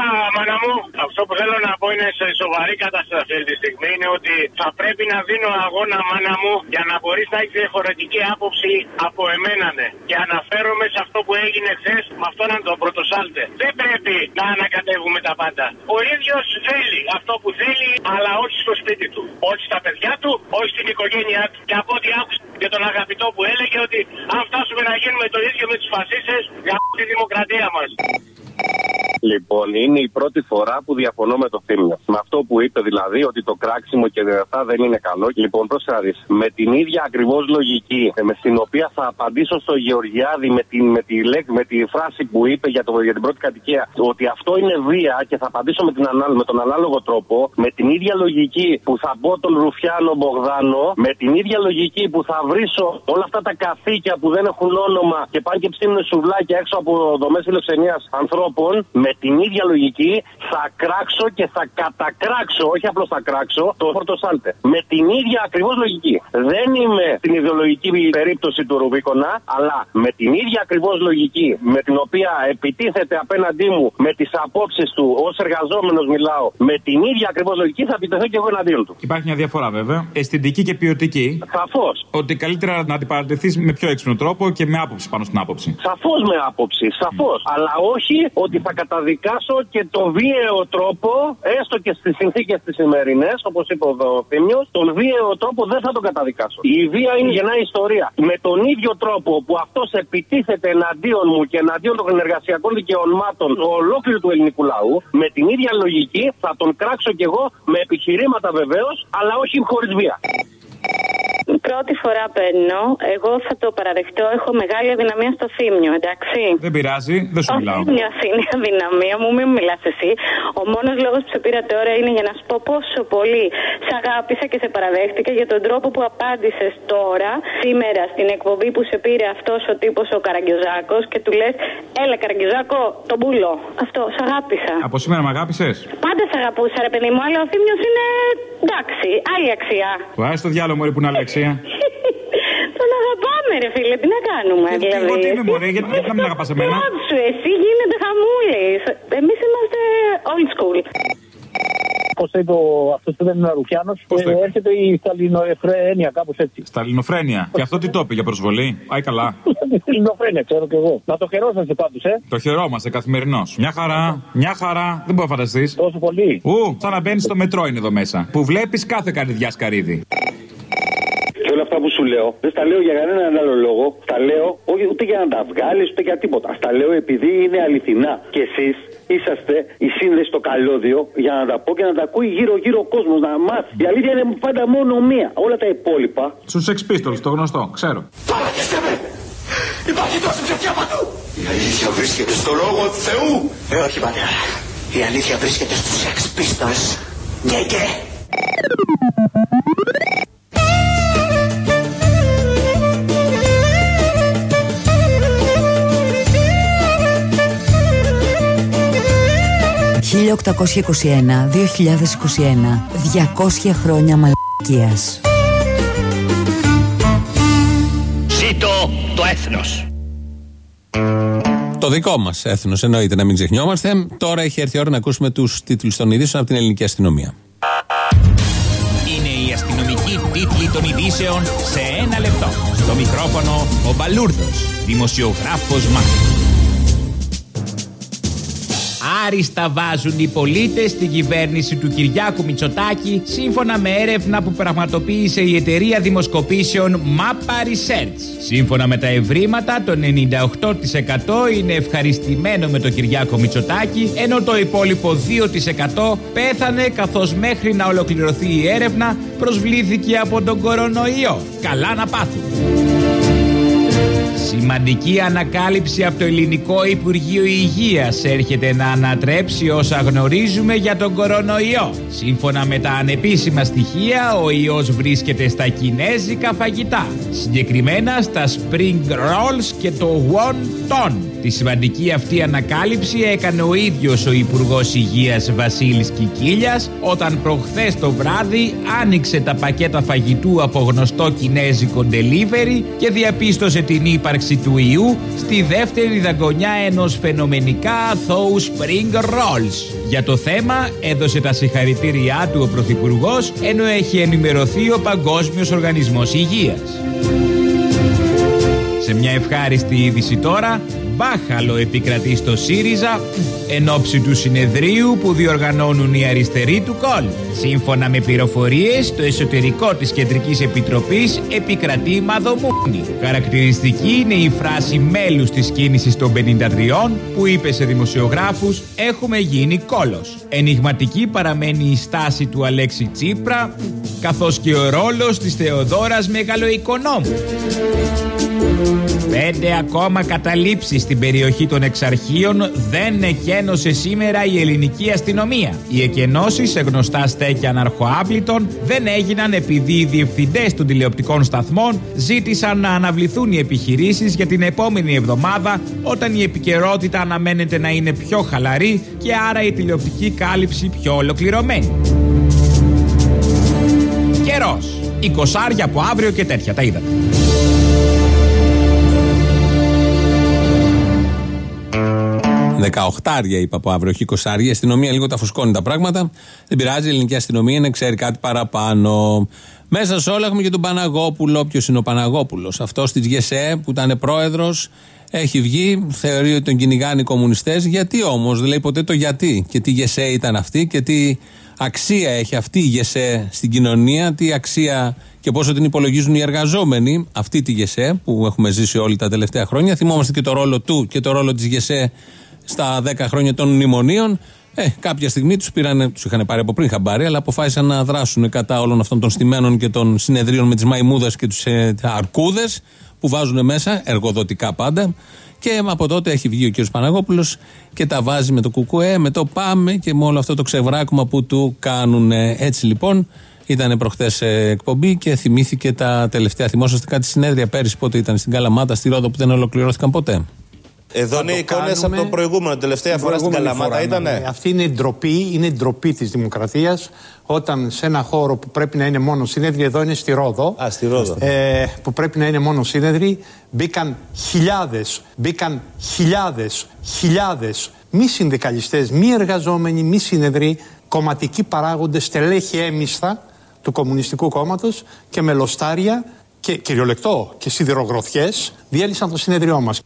Speaker 15: Έλα, μάνα μου. Αυτό που θέλω να πω είναι σε σοβαρή κατάσταση αυτή τη στιγμή είναι ότι θα πρέπει να δίνω αγώνα, μάνα μου, για να μπορείς να έχεις διαφορετική άποψη από εμένα, ναι. Και αναφέρομαι σε αυτό που έγινε χθες με αυτόν τον πρωτοσάλτε. Δεν πρέπει να ανακατεύουμε τα πάντα. Ο ίδιος θέλει αυτό που θέλει, αλλά όχι στο σπίτι του. Όχι στα παιδιά του, όχι στην οικογένειά του. Και από ό,τι άκουσα και τον αγαπητό που έλεγε ότι αν φτάσουμε να γίνουμε το ίδιο με τους φασίστες, για τη δημοκρατία μας.
Speaker 16: Λοιπόν, είναι η πρώτη φορά που διαφωνώ με το Θήμιο. Με αυτό που είπε δηλαδή ότι το κράξιμο και αυτά δεν είναι καλό. Λοιπόν, πρόσεχε να δεις. Με την ίδια ακριβώς λογική ε, με στην οποία θα απαντήσω στο Γεωργιάδη με, την, με, τη, λέξη, με τη φράση που είπε για, το, για την πρώτη κατοικία ότι αυτό είναι βία και θα απαντήσω με, την, ανά- με τον ανάλογο τρόπο, με την ίδια λογική που θα μπω τον Ρουφιάνο Μπογδάνο, με την ίδια λογική που θα βρίσω όλα αυτά τα καθήκια που δεν έχουν όνομα και πάνε και ψήνουν σουβλάκια έξω από δομές φιλοξενίας ανθρώπων, με την ίδια λογική θα κράξω και θα κατακράξω, όχι απλώς θα κράξω, το Φορτοσάλτε. Με την ίδια ακριβώς λογική. Δεν είμαι στην ιδεολογική περίπτωση του Ρουβίκονα, αλλά με την ίδια ακριβώς λογική με την οποία επιτίθεται απέναντί μου με τις απόψεις του ως εργαζόμενος μιλάω, με την ίδια ακριβώς λογική θα επιτεθώ και εγώ εναντίον του.
Speaker 9: Υπάρχει μια διαφορά βέβαια. Αισθητική και ποιοτική.
Speaker 16: Σαφώς.
Speaker 9: Ότι καλύτερα να αντιπαρατεθεί με πιο έξυπνο τρόπο και με άποψη πάνω στην άποψη.
Speaker 16: Σαφώς με άποψη, σαφώς. Αλλά όχι ότι θα καταδικάσω και το βίαιο τρόπο, έστω και στις συνθήκες τις σημερινές, όπως είπε ο Θήμιο, τον βίαιο τρόπο δεν θα τον καταδικάσω. Η βία είναι γεννά ιστορία. Με τον ίδιο τρόπο που αυτός επιτίθεται εναντίον μου και εναντίον των εργασιακών δικαιωμάτων ολόκληρου του ελληνικού λαού, με την ίδια λογική θα τον κράξω κι εγώ με επιχειρήματα βεβαίως, αλλά όχι χωρίς βία.
Speaker 17: Πρώτη φορά παίρνω. Εγώ θα το παραδεχτώ. Έχω μεγάλη αδυναμία στο θύμιο, εντάξει.
Speaker 9: Δεν πειράζει, δεν σου
Speaker 17: Ο
Speaker 9: μιλάω.
Speaker 17: θύμιο είναι η αδυναμία μου, μην μιλάς εσύ. Ο μόνος λόγος που σε πήρα τώρα είναι για να σου πω πόσο πολύ σε αγάπησα και σε παραδέχτηκα για τον τρόπο που απάντησες τώρα, σήμερα, στην εκπομπή που σε πήρε αυτός ο τύπος ο Καραγκιόζάκο και του λες: Έλα, Καραγκιόζάκο, τον πουλό. Αυτό, σε αγάπησα.
Speaker 9: Από σήμερα με αγάπησες;
Speaker 17: Πάντα σε αγαπούσα, ρε παιδί μου, αλλά ο θύμιος είναι εντάξει, άλλη αξία.
Speaker 9: Βάζει το διάλογο μωρή που είναι αλεξία.
Speaker 17: Τον αγαπάμε, ρε φίλε, τι να κάνουμε. δηλαδή.
Speaker 9: εγώ τι είμαι, μωρέ, γιατί- γιατί να μην αγαπάς εμένα;
Speaker 17: Σου, εσύ γίνεται χαμούλης. Εμείς είμαστε old school.
Speaker 18: Πώς το είπε αυτός που δεν είναι Ρουφιάνος, έρχεται η Σταλινοεφρένεια, κάπως έτσι.
Speaker 9: Σταλινοφρένεια. Και αυτό τι το είπε για προσβολή. Πάει καλά. (laughs)
Speaker 18: Σταλινοεφρένεια, ξέρω κι εγώ. Να το χαιρόσαστε πάντως, ε.
Speaker 9: Το χαιρόμαστε καθημερινό. Μια χαρά, μια χαρά. Δεν μπορεί να φανταστείς.
Speaker 18: Τόσο πολύ.
Speaker 9: Ου, σαν να μπαίνεις στο μετρό είναι εδώ μέσα. Που βλέπεις κάθε καρδιά σκαρίδι.
Speaker 19: Και όλα αυτά που σου λέω, δεν στα λέω για κανέναν άλλο λόγο. Τα λέω όχι ούτε για να τα βγάλεις ούτε για τίποτα. Στα λέω επειδή είναι αληθινά. Και εσείς είσαστε η σύνδεση στο καλώδιο για να τα πω και να τα ακούει γύρω-γύρω ο κόσμος να μάθει. Η αλήθεια είναι πάντα μόνο μία. Όλα τα υπόλοιπα.
Speaker 9: Στους Sex Pistols, το γνωστό, ξέρω.
Speaker 8: Παρακεστε με! Υπάρχει τόσο ψευτιά παντού! Η αλήθεια βρίσκεται στο λόγο του Θεού! Ε, όχι πατέρα. Η αλήθεια βρίσκεται στους Sex Pistols. Ναι, και.
Speaker 4: «1821-2021, 200 χρόνια μαλακίας».
Speaker 8: Ζήτω το έθνος!
Speaker 3: Το δικό μας έθνος εννοείται να μην ξεχνιόμαστε. Τώρα έχει έρθει η ώρα να ακούσουμε τους τίτλους των ειδήσεων από την ελληνική αστυνομία.
Speaker 20: Είναι η αστυνομική τίτλη των ειδήσεων σε ένα λεπτό. Στο μικρόφωνο ο Μπαλούρδος, δημοσιογράφος Μάρκος. Άριστα βάζουν οι πολίτες στην κυβέρνηση του Κυριάκου Μητσοτάκη σύμφωνα με έρευνα που πραγματοποίησε η εταιρεία δημοσκοπήσεων Mappa Research. Σύμφωνα με τα ευρήματα, το 98% είναι ευχαριστημένο με τον Κυριάκο Μητσοτάκη, ενώ το υπόλοιπο 2% πέθανε καθώς μέχρι να ολοκληρωθεί η έρευνα προσβλήθηκε από τον κορονοϊό. Καλά να πάθουν. Σημαντική ανακάλυψη από το Ελληνικό Υπουργείο Υγείας έρχεται να ανατρέψει όσα γνωρίζουμε για τον κορονοϊό. Σύμφωνα με τα ανεπίσημα στοιχεία, ο ιός βρίσκεται στα κινέζικα φαγητά. Συγκεκριμένα στα spring rolls και το wonton. Τη σημαντική αυτή ανακάλυψη έκανε ο ίδιος ο Υπουργός Υγείας Βασίλης Κικίλιας όταν προχθές το βράδυ άνοιξε τα πακέτα φαγητού από γνωστό κινέζικο delivery και διαπίστωσε την ύπαρξη του ιού στη δεύτερη δαγκονιά ενός φαινομενικά αθώου spring rolls. Για το θέμα έδωσε τα συγχαρητήριά του ο Πρωθυπουργός ενώ έχει ενημερωθεί ο Παγκόσμιος Οργανισμός Υγείας. Σε μια ευχάριστη είδηση τώρα, μπάχαλο επικρατεί στο ΣΥΡΙΖΑ εν ώψη του συνεδρίου που διοργανώνουν οι αριστεροί του κόλ. Σύμφωνα με πληροφορίες, το εσωτερικό της Κεντρικής Επιτροπής επικρατεί μαδομούνι. Χαρακτηριστική είναι η φράση μέλους της κίνησης των 53 που είπε σε δημοσιογράφους «Έχουμε γίνει κόλος». Ενιγματική παραμένει η στάση του Αλέξη Τσίπρα καθώς και ο ρόλος της Θεοδόρας Μεγαλοοικονόμου. Πέντε ακόμα καταλήψεις στην περιοχή των εξαρχείων δεν εκένωσε σήμερα η ελληνική αστυνομία. Οι εκενώσεις σε γνωστά στέκια αναρχοάπλητων δεν έγιναν επειδή οι διευθυντές των τηλεοπτικών σταθμών ζήτησαν να αναβληθούν οι επιχειρήσεις για την επόμενη εβδομάδα όταν η επικαιρότητα αναμένεται να είναι πιο χαλαρή και άρα η τηλεοπτική κάλυψη πιο ολοκληρωμένη. Καιρός. 20 από αύριο και τέτοια, τα είδατε.
Speaker 3: 18 είπα από αύριο, όχι 20 Η αστυνομία λίγο τα φουσκώνει τα πράγματα. Δεν πειράζει, η ελληνική αστυνομία είναι, ξέρει κάτι παραπάνω. Μέσα σε όλα έχουμε και τον Παναγόπουλο. Ποιος είναι ο Παναγόπουλος, αυτός της ΓΕΣΕ που ήταν πρόεδρος, έχει βγει, θεωρεί ότι τον κυνηγάνε οι κομμουνιστές. Γιατί όμως, δεν λέει ποτέ το γιατί. Και τι ΓΕΣΕ ήταν αυτή και τι αξία έχει αυτή η ΓΕΣΕ στην κοινωνία, τι αξία και πόσο την υπολογίζουν οι εργαζόμενοι, αυτή τη ΓΕΣΕ που έχουμε ζήσει όλοι τα τελευταία χρόνια. Θυμόμαστε και το ρόλο του και το ρόλο της ΓΕΣΕ στα 10 χρόνια των μνημονίων. Ε, κάποια στιγμή τους τους είχαν πάρει από πριν χαμπάρι, αλλά αποφάσισαν να δράσουν κατά όλων αυτών των στημένων και των συνεδρίων με τις μαϊμούδες και τους ε, αρκούδες που βάζουν μέσα, εργοδοτικά πάντα. Και από τότε έχει βγει ο κ. Παναγόπουλος και τα βάζει με το κουκουέ, με το πάμε και με όλο αυτό το ξεβράκωμα που του κάνουν. Έτσι λοιπόν, ήταν προχθέ εκπομπή και θυμήθηκε τα τελευταία. Θυμόσαστε κάτι συνέδρια πέρυσι πότε ήταν στην Καλαμάτα, στη Ρόδο που δεν ολοκληρώθηκαν ποτέ;
Speaker 1: Εδώ είναι εικόνες από το προηγούμενο. Τελευταία φορά στην Καλαμάτα ήταν.
Speaker 21: Αυτή είναι η ντροπή, είναι η ντροπή της δημοκρατίας όταν σε ένα χώρο που πρέπει να είναι μόνο σύνεδροι, εδώ είναι στη Ρόδο.
Speaker 1: Α, στη Ρόδο.
Speaker 21: Ε, που πρέπει να είναι μόνο σύνεδροι, μπήκαν χιλιάδες, μπήκαν χιλιάδες, χιλιάδες μη συνδικαλιστές, μη εργαζόμενοι, μη σύνεδροι, κομματικοί παράγοντες, στελέχη έμισθα του Κομμουνιστικού Κόμματος και μελοστάρια και κυριολεκτό και σιδηρογροθιές διέλυσαν το συνέδριό μας.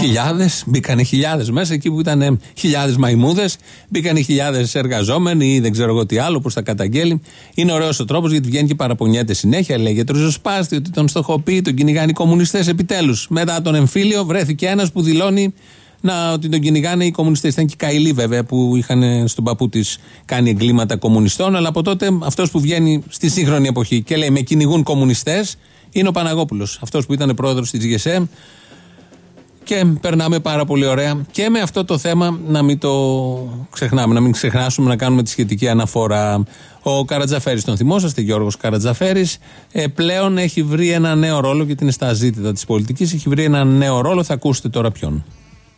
Speaker 3: Χιλιάδες, μπήκανε χιλιάδες μέσα εκεί που ήταν χιλιάδες μαϊμούδες, μπήκανε χιλιάδες εργαζόμενοι ή δεν ξέρω εγώ τι άλλο που τα καταγγέλει. Είναι ωραίος ο τρόπος γιατί βγαίνει και παραπονιέται συνέχεια. Λέγεται ριζοσπάστη ότι τον στοχοποιεί, τον κυνηγάνε οι κομμουνιστές επιτέλους. Μετά τον εμφύλιο βρέθηκε ένας που δηλώνει να, ότι τον κυνηγάνε οι κομμουνιστές. Ήταν και οι Καηλοί βέβαια που είχαν στον παππού της κάνει εγκλήματα κομμουνιστών. Αλλά από τότε αυτός που βγαίνει στη σύγχρονη εποχή και λέει με κυνηγούν κομμουνιστές είναι ο Παναγόπουλος. Αυτός που ήταν πρόεδρος της ΓΕΣΕΜ και περνάμε πάρα πολύ ωραία. Και με αυτό το θέμα να μην το ξεχνάμε, να μην ξεχνάσουμε να κάνουμε τη σχετική αναφορά. Ο Καρατζαφέρης, τον θυμόσαστε, Γιώργος Καρατζαφέρης, ε, πλέον έχει βρει ένα νέο ρόλο, γιατί είναι στα ζήτητα της πολιτικής. Έχει βρει ένα νέο ρόλο, θα ακούσετε τώρα ποιον.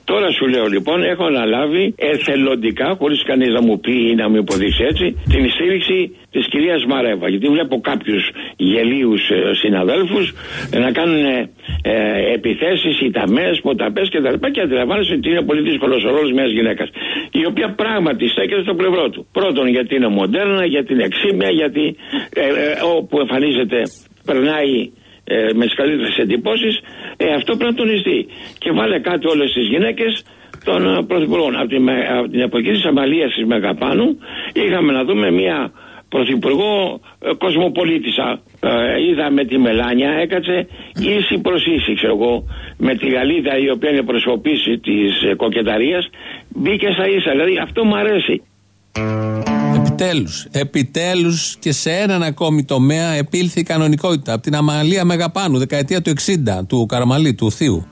Speaker 22: Τώρα σου λέω λοιπόν, έχω αναλάβει εθελοντικά, χωρίς κανείς να μου πει ή να μου υποδείξει έτσι, την στήριξη της κυρίας Μαρέβα. Γιατί βλέπω κάποιους γελίους ε, συναδέλφους να κάνουν ε, επιθέσεις, ηταμέ, ποταπές κτλ. Και, και αντιλαμβάνεσαι ότι είναι πολύ δύσκολος ο ρόλος μιας γυναίκας. Η οποία πράγματι στέκεται στο πλευρό του. Πρώτον, γιατί είναι μοντέρνα, γιατί είναι εξήμια, γιατί ε, ε, όπου εμφανίζεται περνάει ε, με τις καλύτερες εντυπώσεις, ε, αυτό πρέπει να τονιστεί. Και βάλε κάτω όλες τις γυναίκες των ε, πρωθυπουργών. Από την, από την εποχή της Αμαλίας της Μεγαπάνου είχαμε να δούμε μια πρωθυπουργό ε, κοσμοπολίτησα. Ε, είδαμε τη Μελάνια, έκατσε ίση προ ίση, ξέρω εγώ, με τη Γαλλίδα η οποία είναι προσωπήση της ε, κοκεταρίας. Μπήκε στα ίσα. Δηλαδή αυτό μου αρέσει.
Speaker 3: Επιτέλους, επιτέλους και σε έναν ακόμη τομέα επήλθε η κανονικότητα. Από την Αμαλία Μεγαπάνου, δεκαετία του 60, του Καραμαλή, του Θείου.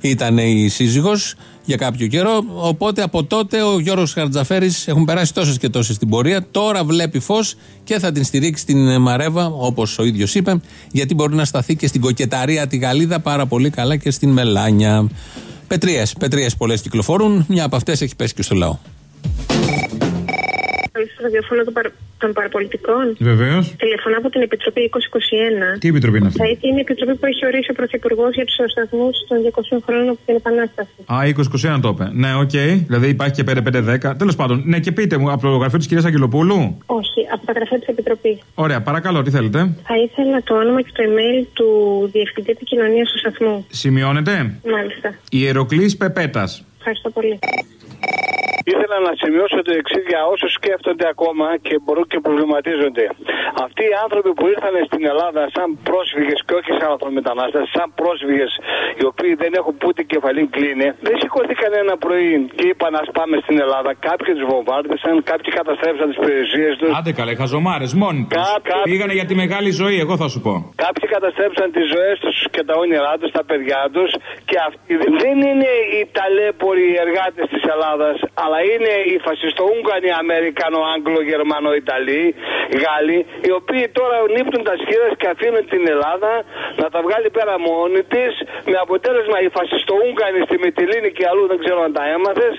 Speaker 3: Ήταν η σύζυγος για κάποιο καιρό. Οπότε από τότε ο Γιώργος Χαρτζαφέρης έχουν περάσει τόσες και τόσες στην πορεία. Τώρα βλέπει φως και θα την στηρίξει την Μαρέβα, όπως ο ίδιος είπε, γιατί μπορεί να σταθεί και στην κοκεταρία της Γαλλίδας πάρα πολύ καλά και στην Μελάνια. Πετριές, πετριές πολλές κυκλοφορούν. Μια από αυτές έχει πέσει και στο λαό.
Speaker 23: στο ραδιόφωνο των, παρ... των παραπολιτικών.
Speaker 9: Βεβαίως.
Speaker 23: Τηλεφωνώ από την Επιτροπή 2021.
Speaker 9: Τι επιτροπή είναι αυτή;
Speaker 23: Θα είναι η επιτροπή που έχει ορίσει ο Πρωθυπουργός για τους εορτασμούς των 200 χρόνων από την Επανάσταση.
Speaker 9: Α, 2021 το είπε. Ναι, οκ. Δηλαδή υπάρχει και 5-5-10. Τέλος πάντων, ναι, και πείτε μου από το γραφείο της κυρίας Αγγελοπούλου;
Speaker 23: Όχι, από τα γραφεία της Επιτροπής.
Speaker 9: Ωραία, παρακαλώ, τι θέλετε;
Speaker 23: Θα ήθελα το όνομα και το email του Διευθυντή Επικοινωνίας του σταθμού.
Speaker 9: Σημειώνετε;
Speaker 23: Μάλιστα.
Speaker 9: Ιεροκλής Πεπέτας.
Speaker 23: Ευχαριστώ πολύ.
Speaker 24: Ήθελα να σημειώσω το εξής για όσους σκέφτονται ακόμα και μπορούν και προβληματίζονται. Αυτοί οι άνθρωποι που ήρθαν στην Ελλάδα σαν πρόσφυγες και όχι σαν ανθρωπιμετανάστε, σαν πρόσφυγες οι οποίοι δεν έχουν που την κεφαλή κλείνει, δεν σηκώθηκαν ένα πρωί και είπαν Α πάμε στην Ελλάδα. Κάποιοι τους βομβάρδισαν, κάποιοι καταστρέψαν τις περιουσίες τους.
Speaker 9: Άντε καλέ, χαζομάρες μόνοι του. Πήγανε για τη μεγάλη ζωή, εγώ θα σου πω.
Speaker 24: Κάποιοι καταστρέψαν τις ζωές τους και τα όνειρά τους, τα παιδιά τους και αυτοί δεν είναι οι ταλέποροι εργάτες της Ελλάδας, αλλά είναι οι φασιστοούγγανοι Αμερικανο, Άγγλο, Γερμανο, Ιταλοί, Γάλλοι, οι οποίοι τώρα νύπτουν τα σχήρα και αφήνουν την Ελλάδα να τα βγάλει πέρα μόνη της, με αποτέλεσμα οι φασιστοούγγανοι στη Μυτιλίνη και αλλού, δεν ξέρω αν τα έμαθες,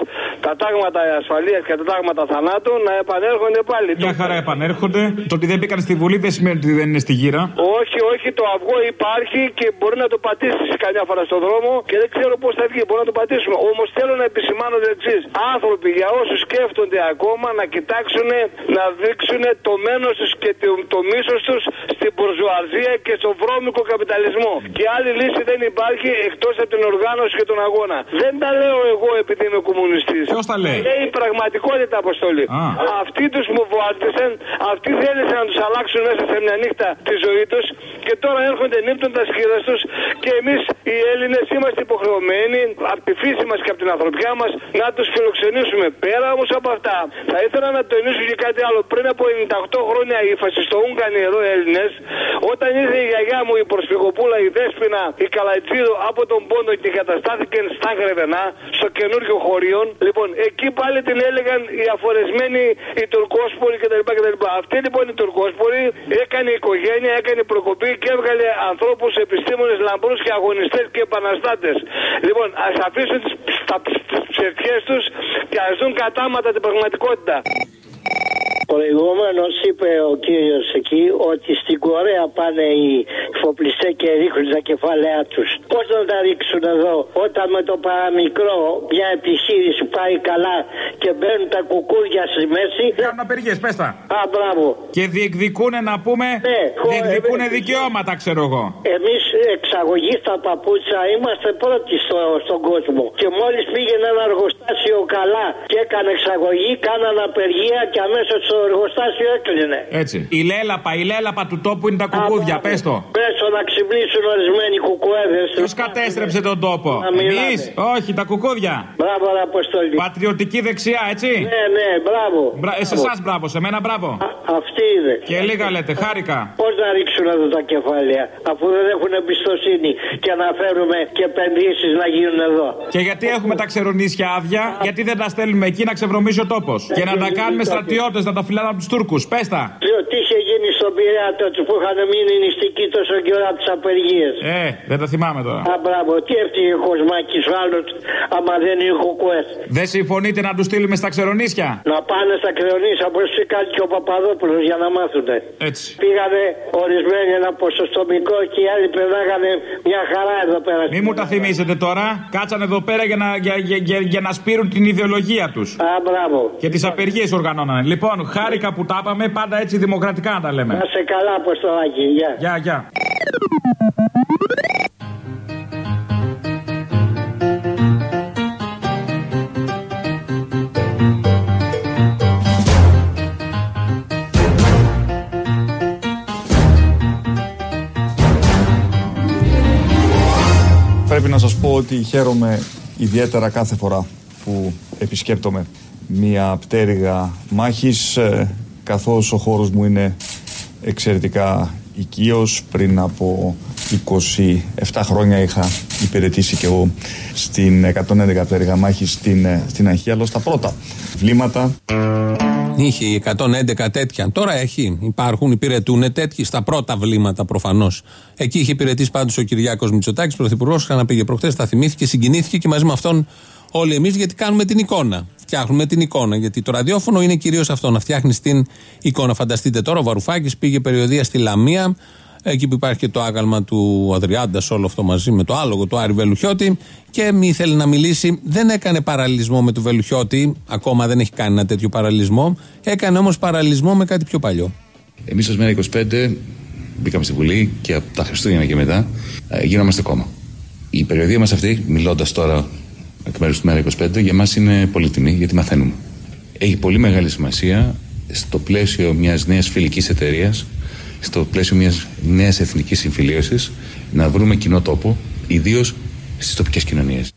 Speaker 24: τα τάγματα ασφαλείας και τα τάγματα θανάτου να επανέρχονται πάλι.
Speaker 9: Μια χαρά επανέρχονται. Το ότι δεν μπήκαν στη Βουλή δεν σημαίνει ότι δεν είναι στη γύρα.
Speaker 24: Όχι, όχι, το αυγό υπάρχει και μπορεί να το πατήσεις καμιά φορά στον δρόμο και δεν ξέρω πώς θα βγει. Μπορεί να το πατήσουμε. Όμως θέλω να επισημάνω το εξής. Άνθρωποι για όσους σκέφτονται ακόμα να κοιτάξουν να δείξουν το μένος τους και το, το μίσος τους στην μπουρζουαζία και στον βρώμικο καπιταλισμό. Και άλλη λύση δεν υπάρχει εκτός από την οργάνωση και τον αγώνα. Δεν τα λέω εγώ επειδή είμαι κομμουνιστής.
Speaker 9: Ποιος τα λέει;
Speaker 24: Λέει η πραγματικότητα αποστολή.
Speaker 9: Α.
Speaker 24: Αυτοί τους μοβουάρτησαν, αυτοί θέλησαν να τους αλλάξουν μέσα σε μια νύχτα τη ζωή τους και τώρα έρχονται νύπτουν τα σχήρα τους και εμείς οι Έλληνες είμαστε υποχρεωμένοι από τη φύση μας και από την ανθρωπιά μας να τους φιλοξενήσουμε. Πέρα όμως από αυτά, θα ήθελα να τονίσω και κάτι άλλο. Πριν από 98 χρόνια οι φασιστοούγκανοι εδώ Έλληνες, όταν ήρθε η γιαγιά μου η προσφυγοπούλα, η Δέσποινα, η Καλατζίδο από τον Πόντο και καταστάθηκε στα Γρεβενά, στο καινούριο χωρίον, λοιπόν εκεί πάλι την έλεγαν οι αφορεσμένοι οι Τουρκόσποροι κτλ. κτλ. Αυτή λοιπόν η Τουρκόσπορη έκανε οικογένεια, έκανε προκοπή και έβγαλε ανθρώπους, επιστήμονες, λαμπρούς και αγωνιστές και επαναστάτες. Λοιπόν, ας αφήσουν τι ψευτιέ τους και α δουν κατάματα την πραγματικότητα.
Speaker 25: Προηγουμένω είπε ο κύριο εκεί ότι στην Κορέα πάνε οι φοπλιστέ και ρίχνουν τα κεφάλαια του. Πώ να τα ρίξουν εδώ, όταν με το παραμικρό μια επιχείρηση πάει καλά και μπαίνουν τα κουκούρια στη μέση.
Speaker 9: Κάνουν απεργίε, πε τα.
Speaker 25: Α, μπράβο.
Speaker 9: Και διεκδικούν να πούμε.
Speaker 25: Ναι,
Speaker 9: διεκδικούν δικαιώματα, ξέρω εγώ.
Speaker 25: Εμεί εξαγωγή στα παπούτσα είμαστε πρώτοι στο, στον κόσμο. Και μόλι πήγαινε ένα εργοστάσιο καλά και έκανε εξαγωγή, κάνανε απεργία και αμέσως το εργοστάσιο έκλεινε.
Speaker 9: Έτσι. Η λέλαπα, η λέλαπα του τόπου είναι τα κουκούδια, πες το.
Speaker 25: Πέσω να ξυπνήσουν ορισμένοι κουκουέδες.
Speaker 9: Ποιος κατέστρεψε τον τόπο, Εμείς, όχι, τα κουκούδια.
Speaker 25: Μπράβο, ρε Αποστολή.
Speaker 9: Πατριωτική δεξιά, έτσι.
Speaker 25: Ναι, ναι, μπράβο.
Speaker 9: Μπρα... Ε, σε εσά μπράβο, σε μένα μπράβο.
Speaker 25: Αυτή είναι.
Speaker 9: Και λίγα λέτε, χάρηκα.
Speaker 25: Πώς να ρίξουν εδώ τα κεφάλαια, αφού δεν έχουν εμπιστοσύνη και να φέρουμε και επενδύσεις να γίνουν εδώ.
Speaker 9: Και γιατί έχουμε τα ξερονίσια άδεια, γιατί δεν τα στέλνουμε εκεί να ξεβρωμίσει ο τόπος. Και να τα κάνουμε στρατιώτες να τα φυλάνε από τους Τούρκους. Πέστα.
Speaker 25: Τι είχε γίνει στον Πειραιά τότε που είχαν μείνει νηστικοί τόσο καιρό από τις απεργίες;
Speaker 9: Ε, δεν τα θυμάμαι τώρα.
Speaker 25: Α, μπράβο, τι έφτιαγε ο Κοσμάκης άλλο, άμα δεν είναι ο Κουκουέ.
Speaker 9: Δεν συμφωνείτε να τους στείλουμε στα ξερονίσια;
Speaker 25: Να πάνε στα ξερονίσια όπως κάνει και ο Παπαδόπουλος για να μάθουν.
Speaker 9: Έτσι.
Speaker 25: Πήγανε ορισμένοι ένα ποσοστομικό και οι άλλοι περνάγανε μια χαρά εδώ πέρα.
Speaker 9: Μη μου τα θυμίζετε τώρα. Κάτσαν εδώ πέρα για να, για, για, για, για να σπείρουν την ιδεολογία τους.
Speaker 25: Α, μπράβο.
Speaker 9: Και τις απεργίες οργανώνανε. Λοιπόν, χάρηκα που τα είπαμε πάντα έτσι δημοκρατικά να τα λέμε.
Speaker 25: Να σε καλά, Αποστολάκη. Γεια.
Speaker 9: Γεια, γεια.
Speaker 26: Πρέπει να σας πω ότι χαίρομαι ιδιαίτερα κάθε φορά που επισκέπτομαι μία πτέρυγα μάχης ε, καθώς ο χώρος μου είναι εξαιρετικά οικείος. Πριν από 27 χρόνια είχα υπηρετήσει και εγώ στην 111 πτέρυγα μάχης στην, ε, στην Αγία, αλλά στα πρώτα βλήματα.
Speaker 3: Είχε 111 τέτοια. Τώρα έχει. Υπάρχουν, υπηρετούν τέτοιοι στα πρώτα βλήματα προφανώς. Εκεί είχε υπηρετήσει πάντως ο Κυριάκος Μητσοτάκης, πρωθυπουργός. Ξαναπήγε προχθές, τα θυμήθηκε, συγκινήθηκε και μαζί με αυτόν όλοι εμείς γιατί κάνουμε την εικόνα. Φτιάχνουμε την εικόνα. Γιατί το ραδιόφωνο είναι κυρίως αυτό, να φτιάχνεις την εικόνα. Φανταστείτε τώρα, ο Βαρουφάκης πήγε περιοδία στη Λαμία, εκεί που υπάρχει και το άγαλμα του Αδριάντας, όλο αυτό μαζί με το άλογο του Άρη Βελουχιώτη, και μη ήθελε να μιλήσει. Δεν έκανε παραλληλισμό με του Βελουχιώτη, ακόμα δεν έχει κάνει ένα τέτοιο παραλληλισμό. Έκανε όμως παραλληλισμό με κάτι πιο παλιό.
Speaker 27: Εμείς ως Μέρα 25 μπήκαμε στη Βουλή και από τα Χριστούγεννα και μετά ε, γίνομαστε κόμμα. Η περιοδία μας αυτή, μιλώντας τώρα εκ μέρους του Μέρα 25, για μας είναι πολύτιμη γιατί μαθαίνουμε. Έχει πολύ μεγάλη σημασία στο πλαίσιο μιας νέας φιλικής εταιρείας, στο πλαίσιο μιας νέας εθνικής συμφιλίωσης, να βρούμε κοινό τόπο, ιδίως στις τοπικές κοινωνίες.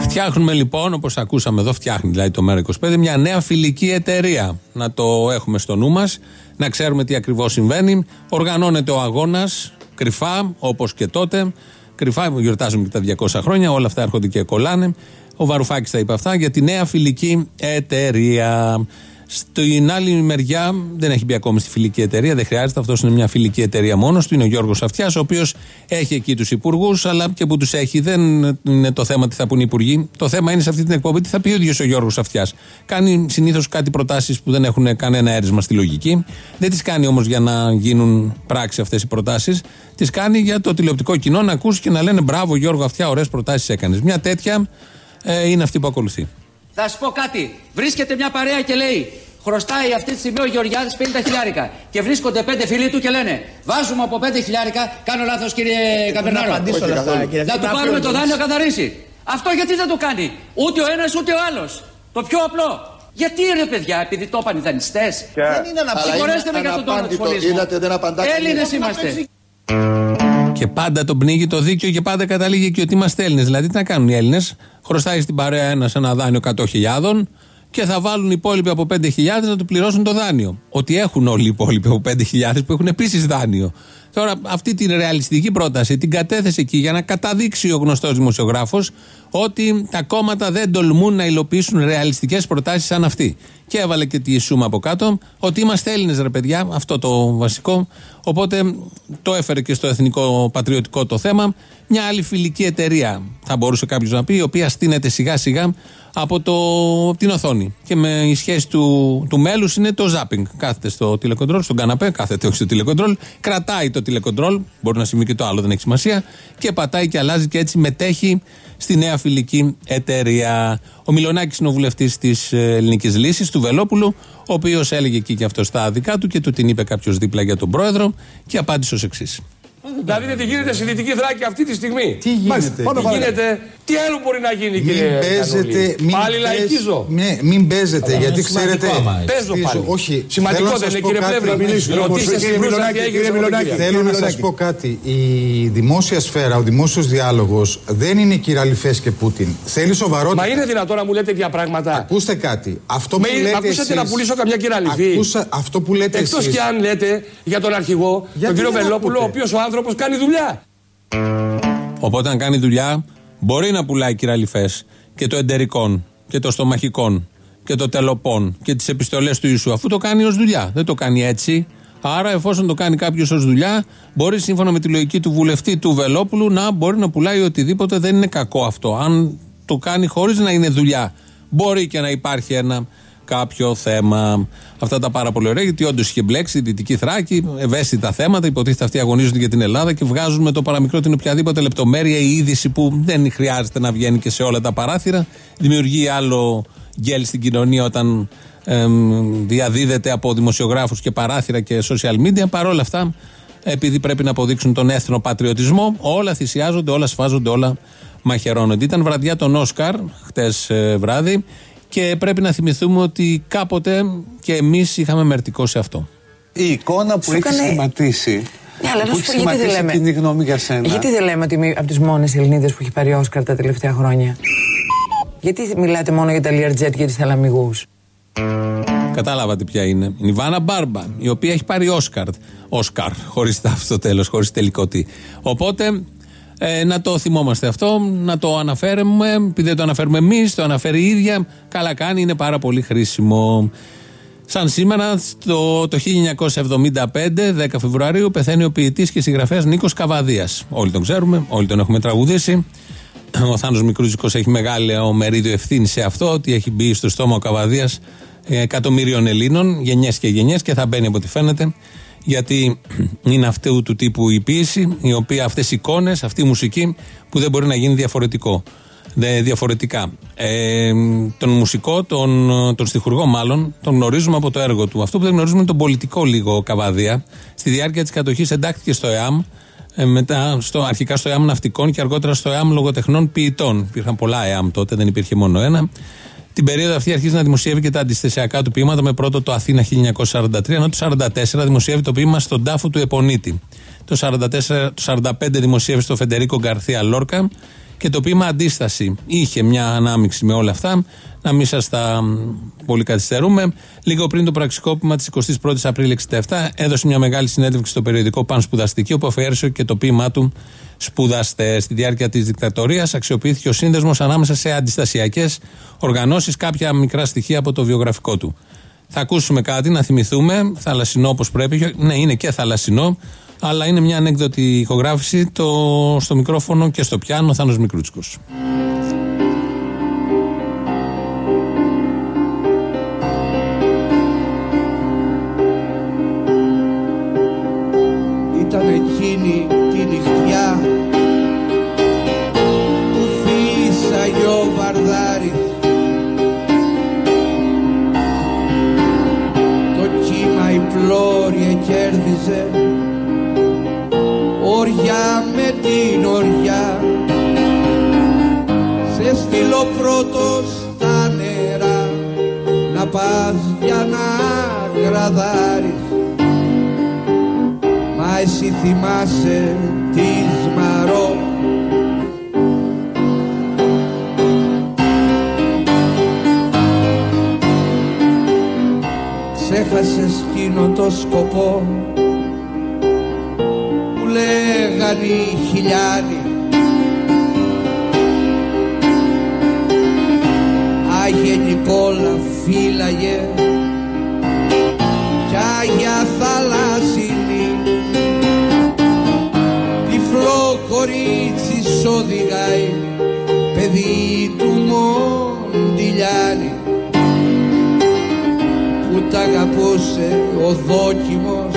Speaker 3: Φτιάχνουμε λοιπόν, όπως ακούσαμε εδώ, φτιάχνει δηλαδή το ΜΕΡΑ25, μια νέα φιλική εταιρεία. Να το έχουμε στο νου μας, να ξέρουμε τι ακριβώς συμβαίνει. Οργανώνεται ο αγώνας κρυφά, όπως και τότε. Κρυφά, γιορτάζουμε και τα 200 χρόνια, όλα αυτά έρχονται και κολλάνε. Ο Βαρουφάκης τα είπε αυτά για τη νέα φιλική εταιρεία. Στην άλλη μεριά δεν έχει μπει ακόμη στη φιλική εταιρεία, δεν χρειάζεται. Αυτός είναι μια φιλική εταιρεία μόνος του. Είναι ο Γιώργος Αυτιάς, ο οποίος έχει εκεί τους υπουργούς, αλλά και που τους έχει δεν είναι το θέμα τι θα πούν οι υπουργοί. Το θέμα είναι σε αυτή την εκπομπή τι θα πει ο ίδιος ο Γιώργος Αυτιάς. Κάνει συνήθως κάτι προτάσεις που δεν έχουν κανένα έρισμα στη λογική. Δεν τις κάνει όμως για να γίνουν πράξη αυτές οι προτάσεις. Τις κάνει για το τηλεοπτικό κοινό να ακούσει και να λένε Μπράβο Γιώργο Αυτιά, ωραίες προτάσεις έκανες. Μια τέτοια ε, είναι αυτή που ακολουθεί.
Speaker 28: Θα σου πω κάτι. Βρίσκεται μια παρέα και λέει χρωστάει αυτή τη στιγμή ο Γεωργιάδης 50 χιλιάρικα. Και βρίσκονται πέντε φίλοι του και λένε Βάζουμε από 5 χιλιάρικα. Κάνω λάθος κύριε Καπερνάρο.
Speaker 5: Να απαντήσω όλα αυτά, κύριε
Speaker 28: Να του
Speaker 5: Θημάφιο,
Speaker 28: πάρουμε το
Speaker 5: όμως.
Speaker 28: δάνειο καθαρίσει. Αυτό γιατί δεν το κάνει; Ούτε ο ένας ούτε ο άλλος. Το πιο απλό. Γιατί ρε παιδιά, επειδή το είπαν οι δανειστές;
Speaker 5: Δεν είναι αναπάντητο.
Speaker 28: Συγχωρέστε με για τον τόνο της φωνής μου. Έλληνες είμαστε.
Speaker 3: Και πάντα τον πνίγει το δίκαιο και πάντα καταλήγει και ότι είμαστε Έλληνες. Δηλαδή, τι να κάνουν οι Έλληνες, χρωστάει στην παρέα ένας ένα δάνειο 100.000 και θα βάλουν οι υπόλοιποι από 5.000 να του πληρώσουν το δάνειο. Ότι έχουν όλοι οι υπόλοιποι από 5.000 που έχουν επίσης δάνειο. Τώρα, αυτή την ρεαλιστική πρόταση την κατέθεσε εκεί για να καταδείξει ο γνωστός δημοσιογράφος ότι τα κόμματα δεν τολμούν να υλοποιήσουν ρεαλιστικές προτάσεις σαν αυτή. Και έβαλε και τη σούμα από κάτω ότι είμαστε Έλληνες, ρε παιδιά, αυτό το βασικό. Οπότε το έφερε και στο εθνικό πατριωτικό το θέμα. Μια άλλη φιλική εταιρεία, θα μπορούσε κάποιος να πει, η οποία στείνεται σιγά σιγά από το, την οθόνη. Και με η σχέση του, του μέλους είναι το zapping. Κάθεται στο τηλεκοντρόλ, στον καναπέ, κάθεται όχι στο τηλεκοντρόλ, κρατάει το τηλεκοντρόλ, μπορεί να συμβεί και το άλλο, δεν έχει σημασία, και πατάει και αλλάζει και έτσι μετέχει στη νέα φιλική εταιρεία. Ο Μιλονάκη είναι ο βουλευτής της Ελληνικής Λύσης, του Βελόπουλου, ο οποίος έλεγε εκεί και αυτό τα δικά του και του την είπε κάποιος δίπλα για τον πρόεδρο και απάντησε ως εξής.
Speaker 29: Να δείτε τι γίνεται στη Δυτική Θράκη αυτή τη στιγμή.
Speaker 27: Τι γίνεται;
Speaker 29: Τι, γίνεται, τι άλλο μπορεί να γίνει,
Speaker 27: Μην
Speaker 29: κύριε
Speaker 27: παίζετε. Μην
Speaker 29: Πάλι
Speaker 27: παίζ-
Speaker 29: λαϊκίζω.
Speaker 27: Ναι, μην παίζετε, γιατί ξέρετε.
Speaker 29: Παίζω
Speaker 27: στίζω-
Speaker 29: πάλι.
Speaker 27: Όχι,
Speaker 29: Σημαντικό
Speaker 27: θέλω να
Speaker 29: δεν
Speaker 27: σας
Speaker 29: είναι,
Speaker 27: πω
Speaker 29: κύριε
Speaker 27: κάτι.
Speaker 29: Πλεύρη. Ρωτήστε στην Κρούσα τι έγινε στο Σαββατοκύριακο.
Speaker 27: Θέλω να σας πω κάτι. Η δημόσια σφαίρα, ο δημόσιος διάλογος δεν είναι κυραλιφέ και Πούτιν. Θέλει σοβαρότητα.
Speaker 29: Μα είναι δυνατόν να μου λέτε τέτοια πράγματα;
Speaker 27: Ακούστε κάτι. Αυτό
Speaker 29: Με-
Speaker 27: που λέτε
Speaker 29: ακούσατε
Speaker 27: εσείς-
Speaker 29: να πουλήσω καμιά κυραλιφή.
Speaker 27: Ακούσα, αυτό που λέτε
Speaker 29: Εκτός
Speaker 27: εσείς-
Speaker 29: και αν λέτε για τον αρχηγό, τον κύριο
Speaker 27: δεν
Speaker 29: Βελόπουλο, ο
Speaker 27: ακούτε.
Speaker 29: οποίος ο άνθρωπος κάνει δουλειά.
Speaker 3: Οπότε, αν κάνει δουλειά, μπορεί να πουλάει κυραλιφές και το εντερικών και το στομαχικών και το τελοπών και τις επιστολές του Ιησού, αφού το κάνει ως δουλειά. Δεν το κάνει έτσι. Άρα, εφόσον το κάνει κάποιος ως δουλειά, μπορεί σύμφωνα με τη λογική του βουλευτή του Βελόπουλου να μπορεί να πουλάει οτιδήποτε. Δεν είναι κακό αυτό. Αν το κάνει χωρίς να είναι δουλειά, μπορεί και να υπάρχει ένα κάποιο θέμα. Αυτά τα πάρα πολύ ωραία, γιατί όντως είχε μπλέξει η Δυτική Θράκη, ευαίσθητα θέματα. Υποτίθεται αυτοί αγωνίζονται για την Ελλάδα και βγάζουν με το παραμικρό την οποιαδήποτε λεπτομέρεια ή είδηση που δεν χρειάζεται να βγαίνει και σε όλα τα παράθυρα. Δημιουργεί άλλο γκέλ στην κοινωνία όταν εμ, διαδίδεται από δημοσιογράφους και παράθυρα και social media. Παρ' όλα αυτά, επειδή πρέπει να αποδείξουν τον έθνο πατριωτισμό, όλα θυσιάζονται, όλα σφάζονται, όλα μαχαιρώνονται. Ήταν βραδιά των Όσκαρ, χτες βράδυ, και πρέπει να θυμηθούμε ότι κάποτε και εμείς είχαμε μερτικό σε αυτό.
Speaker 30: Η εικόνα που
Speaker 31: Σου
Speaker 30: έχει
Speaker 31: έκανε-
Speaker 30: σχηματίσει.
Speaker 31: Ναι, αλλά να
Speaker 30: που
Speaker 31: σου
Speaker 30: έχει
Speaker 31: πω γιατί δεν
Speaker 30: σχηματίσει
Speaker 31: λέμε.
Speaker 30: κοινή γνώμη για σένα.
Speaker 31: Γιατί δεν λέμε ότι είμαι από τις μόνες Ελληνίδες που έχει πάρει Όσκαρ τα τελευταία χρόνια; Γιατί μιλάτε μόνο για τα Learjet και τις θαλαμιγούς;
Speaker 3: Κατάλαβατε ποια είναι. Είναι η Βάνα Μπάρμπα, η οποία έχει πάρει Όσκαρ. Όσκαρ, χωρίς το τέλος, χωρίς τελικό τι. Οπότε ε, να το θυμόμαστε αυτό, να το αναφέρουμε, επειδή δεν το αναφέρουμε εμείς, το αναφέρει η ίδια. Καλά κάνει, είναι πάρα πολύ χρήσιμο. Σαν σήμερα, το, το 1975, 10 Φεβρουαρίου, πεθαίνει ο ποιητής και συγγραφέας Νίκος Καβαδίας. Όλοι τον ξέρουμε, όλοι τον έχουμε τραγουδήσει. Ο Θάνος Μικρούτσικος έχει μεγάλο μερίδιο ευθύνη σε αυτό, ότι έχει μπει στο στόμα ο Καβαδίας ε, εκατομμύριων Ελλήνων, γενιές και γενιές και θα μπαίνει από ό,τι φαίνεται, γιατί είναι αυτού του τύπου η ποίηση, η οποία αυτές οι εικόνες, αυτή η μουσική που δεν μπορεί να γίνει διαφορετικό. Δε, διαφορετικά. Ε, τον μουσικό, τον, τον στιχουργό μάλλον, τον γνωρίζουμε από το έργο του. Αυτό που δεν γνωρίζουμε είναι τον πολιτικό λίγο Καβαδία. Στη διάρκεια της κατοχής εντάχθηκε στο ΕΑΜ, ε, μετά στο, αρχικά στο ΕΑΜ ναυτικών και αργότερα στο ΕΑΜ λογοτεχνών ποιητών. Υπήρχαν πολλά ΕΑΜ τότε, δεν υπήρχε μόνο ένα. Την περίοδο αυτή αρχίζει να δημοσιεύει και τα αντιστασιακά του ποίηματα με πρώτο το Αθήνα 1943, ενώ το 1944 δημοσιεύει το ποίημα στον τάφο του Επονίτη. Το 1944, το 45 δημοσιεύει στο Φεντερίκο Γκαρθία Λόρκα και το ποίημα Αντίσταση. Είχε μια ανάμειξη με όλα αυτά. Να μην σας τα μ, πολύ καθυστερούμε. Λίγο πριν το πραξικόπημα της 21η Απρίλη 67, έδωσε μια μεγάλη συνέντευξη στο περιοδικό Παν Σπουδαστική, όπου αφιέρωσε και το ποίημά του Σπουδαστέ. Στη διάρκεια της δικτατορίας αξιοποιήθηκε ο σύνδεσμος ανάμεσα σε αντιστασιακές οργανώσεις, κάποια μικρά στοιχεία από το βιογραφικό του. Θα ακούσουμε κάτι, να θυμηθούμε, θαλασσινό όπως πρέπει. Ναι, είναι και θαλασσινό, αλλά είναι μια ανέκδοτη ηχογράφηση το, στο μικρόφωνο και στο πιάνο Θάνος Μικρούτσικος.
Speaker 32: Πας για να γραδάρεις. Μα εσύ θυμάσαι τη Μαρός. Ξέχασες εκείνο το σκοπό είχαν οι χιλιάδοι Άγιε Νικόλα φύλαγε. Κι Άγια Θαλάσσινη τυφλό κορίτσι σ' οδηγάει παιδί του Μοντιλιάνη που τ' αγαπούσε ο δόκιμος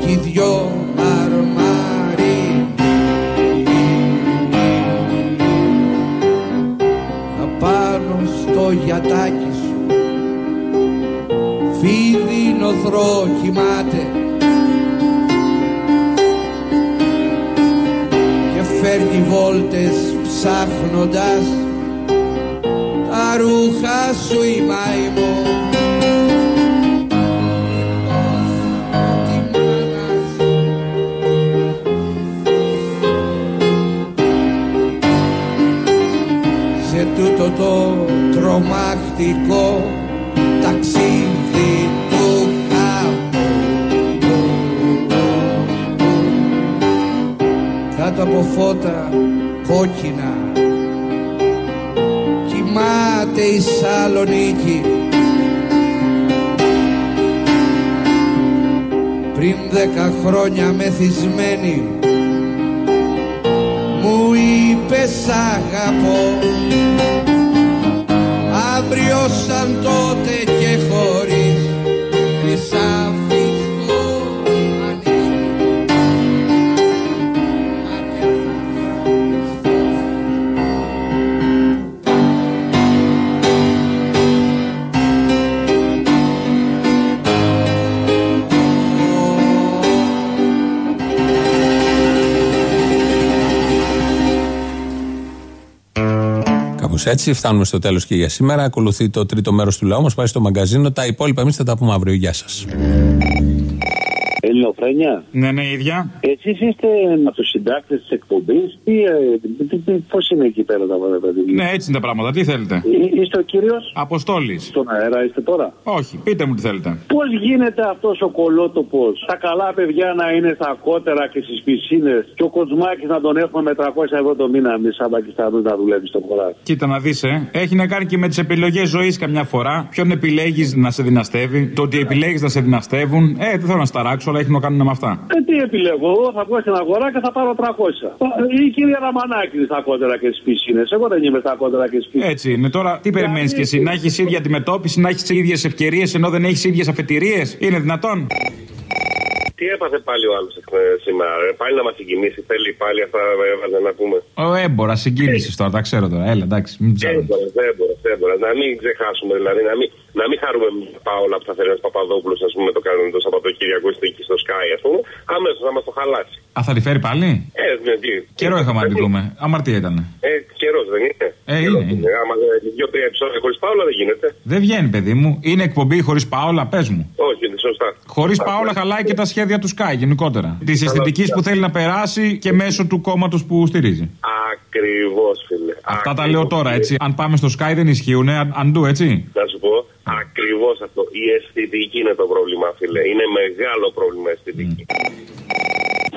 Speaker 32: κι οι δυο αρμάρι απάνω στο γιατάκι φίδι νοθρό κοιμάται. Και φέρνει βόλτες ψάχνοντας τα ρούχα σου η μαϊμό σε τούτο το τρομακτικό κάτω από φώτα κόκκινα. Κοιμάται η Σαλονίκη πριν δέκα χρόνια μεθυσμένη μου είπες σ' αγαπώ αύριο σαν τότε
Speaker 3: έτσι φτάνουμε στο τέλος και για σήμερα. Ακολουθεί το τρίτο μέρος του λαού μας. Πάει στο μαγκαζίνο. Τα υπόλοιπα εμείς θα τα πούμε αύριο. Γεια σας.
Speaker 33: Ελληνοφρένια.
Speaker 9: Ναι, ναι, ίδια.
Speaker 33: Εσείς είστε από τους συντάκτες της εκπομπής ή πώς είναι εκεί πέρα τα πράγματα, παιδί μου;
Speaker 9: Ναι, έτσι είναι τα πράγματα. Τι θέλετε;
Speaker 33: Εί- Είστε ο κύριος;
Speaker 9: Αποστόλης.
Speaker 33: Στον αέρα είστε τώρα;
Speaker 9: Όχι, πείτε μου τι θέλετε.
Speaker 33: Πώς γίνεται αυτός ο κολότοπος, τα καλά παιδιά να είναι στα κότερα και στις πισίνες και ο Κοτσμάκη να τον έχουμε με 300 ευρώ το μήνα, μη σαν Πακιστανούς να δουλεύει στο χωράφι.
Speaker 9: Κοίτα να δεις, ε. Έχει να κάνει και με τις επιλογές ζωής καμιά φορά. Ποιον επιλέγεις να σε δυναστεύει. Το ότι επιλέγεις να σε δυναστεύουν. Ε, δεν θέλω να σταράξω, αλλά έχει να κάνουν με αυτά;
Speaker 33: Ε, τι επιλέγω, εγώ θα βγω στην αγορά και θα πάρω 300. Η κυρία Ραμανάκη είναι στα κότερα και στις πισίνες. Εγώ δεν είμαι στα κότερα και στις πισίνες.
Speaker 9: Έτσι είναι. Τώρα, τι περιμένεις κι εσύ, να έχεις ίδια αντιμετώπιση, να έχεις ίδιες ευκαιρίες ενώ δεν έχεις ίδιες αφετηρίες; Είναι δυνατόν;
Speaker 34: Τι έπαθε πάλι ο άλλος σήμερα, ρε. πάλι να μας συγκινήσει. Θέλει πάλι αυτά έβαζε να πούμε.
Speaker 9: Ο έμπορας, συγκίνηση τώρα, τα ξέρω τώρα. Έλα, εντάξει, μην ψάχνεις.
Speaker 34: Έμπορας, έμπορας, έμπορας. Να μην ξεχάσουμε δηλαδή, να μην, να μην χαρούμε με την Πάολα που θα φέρει ένας Παπαδόπουλος, ας πούμε, το κάνουμε το Σαββατοκύριακο στη εκεί στο Sky, ας πούμε. Αμέσως να μα το χαλάσει.
Speaker 9: Α, θα τη φέρει πάλι;
Speaker 34: Ε, ναι, τι.
Speaker 9: Καιρό είχαμε να τη δούμε. Αμαρτία ήταν.
Speaker 34: Ε, καιρός δεν είναι.
Speaker 9: Ε, είναι. είναι.
Speaker 34: Άμα δύο-τρία επεισόδια χωρίς Πάολα δεν γίνεται.
Speaker 9: Δεν βγαίνει, παιδί μου. Είναι εκπομπή χωρίς Πάολα, πες μου.
Speaker 34: Όχι, είναι σωστά.
Speaker 9: Χωρίς Πάολα χαλάει και τα σχέδια του Sky γενικότερα. Της αισθητικής που θέλει να περάσει και μέσω του κόμματος που στηρίζει.
Speaker 34: Ακριβώς, φίλε.
Speaker 9: Αυτά τα λέω τώρα, έτσι. Αν πάμε στο Sky δεν ισχύουν, αντού, έτσι.
Speaker 34: Να σου πω, ακριβώς αυτό. Η αισθητική είναι το πρόβλημα, φίλε. Είναι μεγάλο πρόβλημα η αισθητική.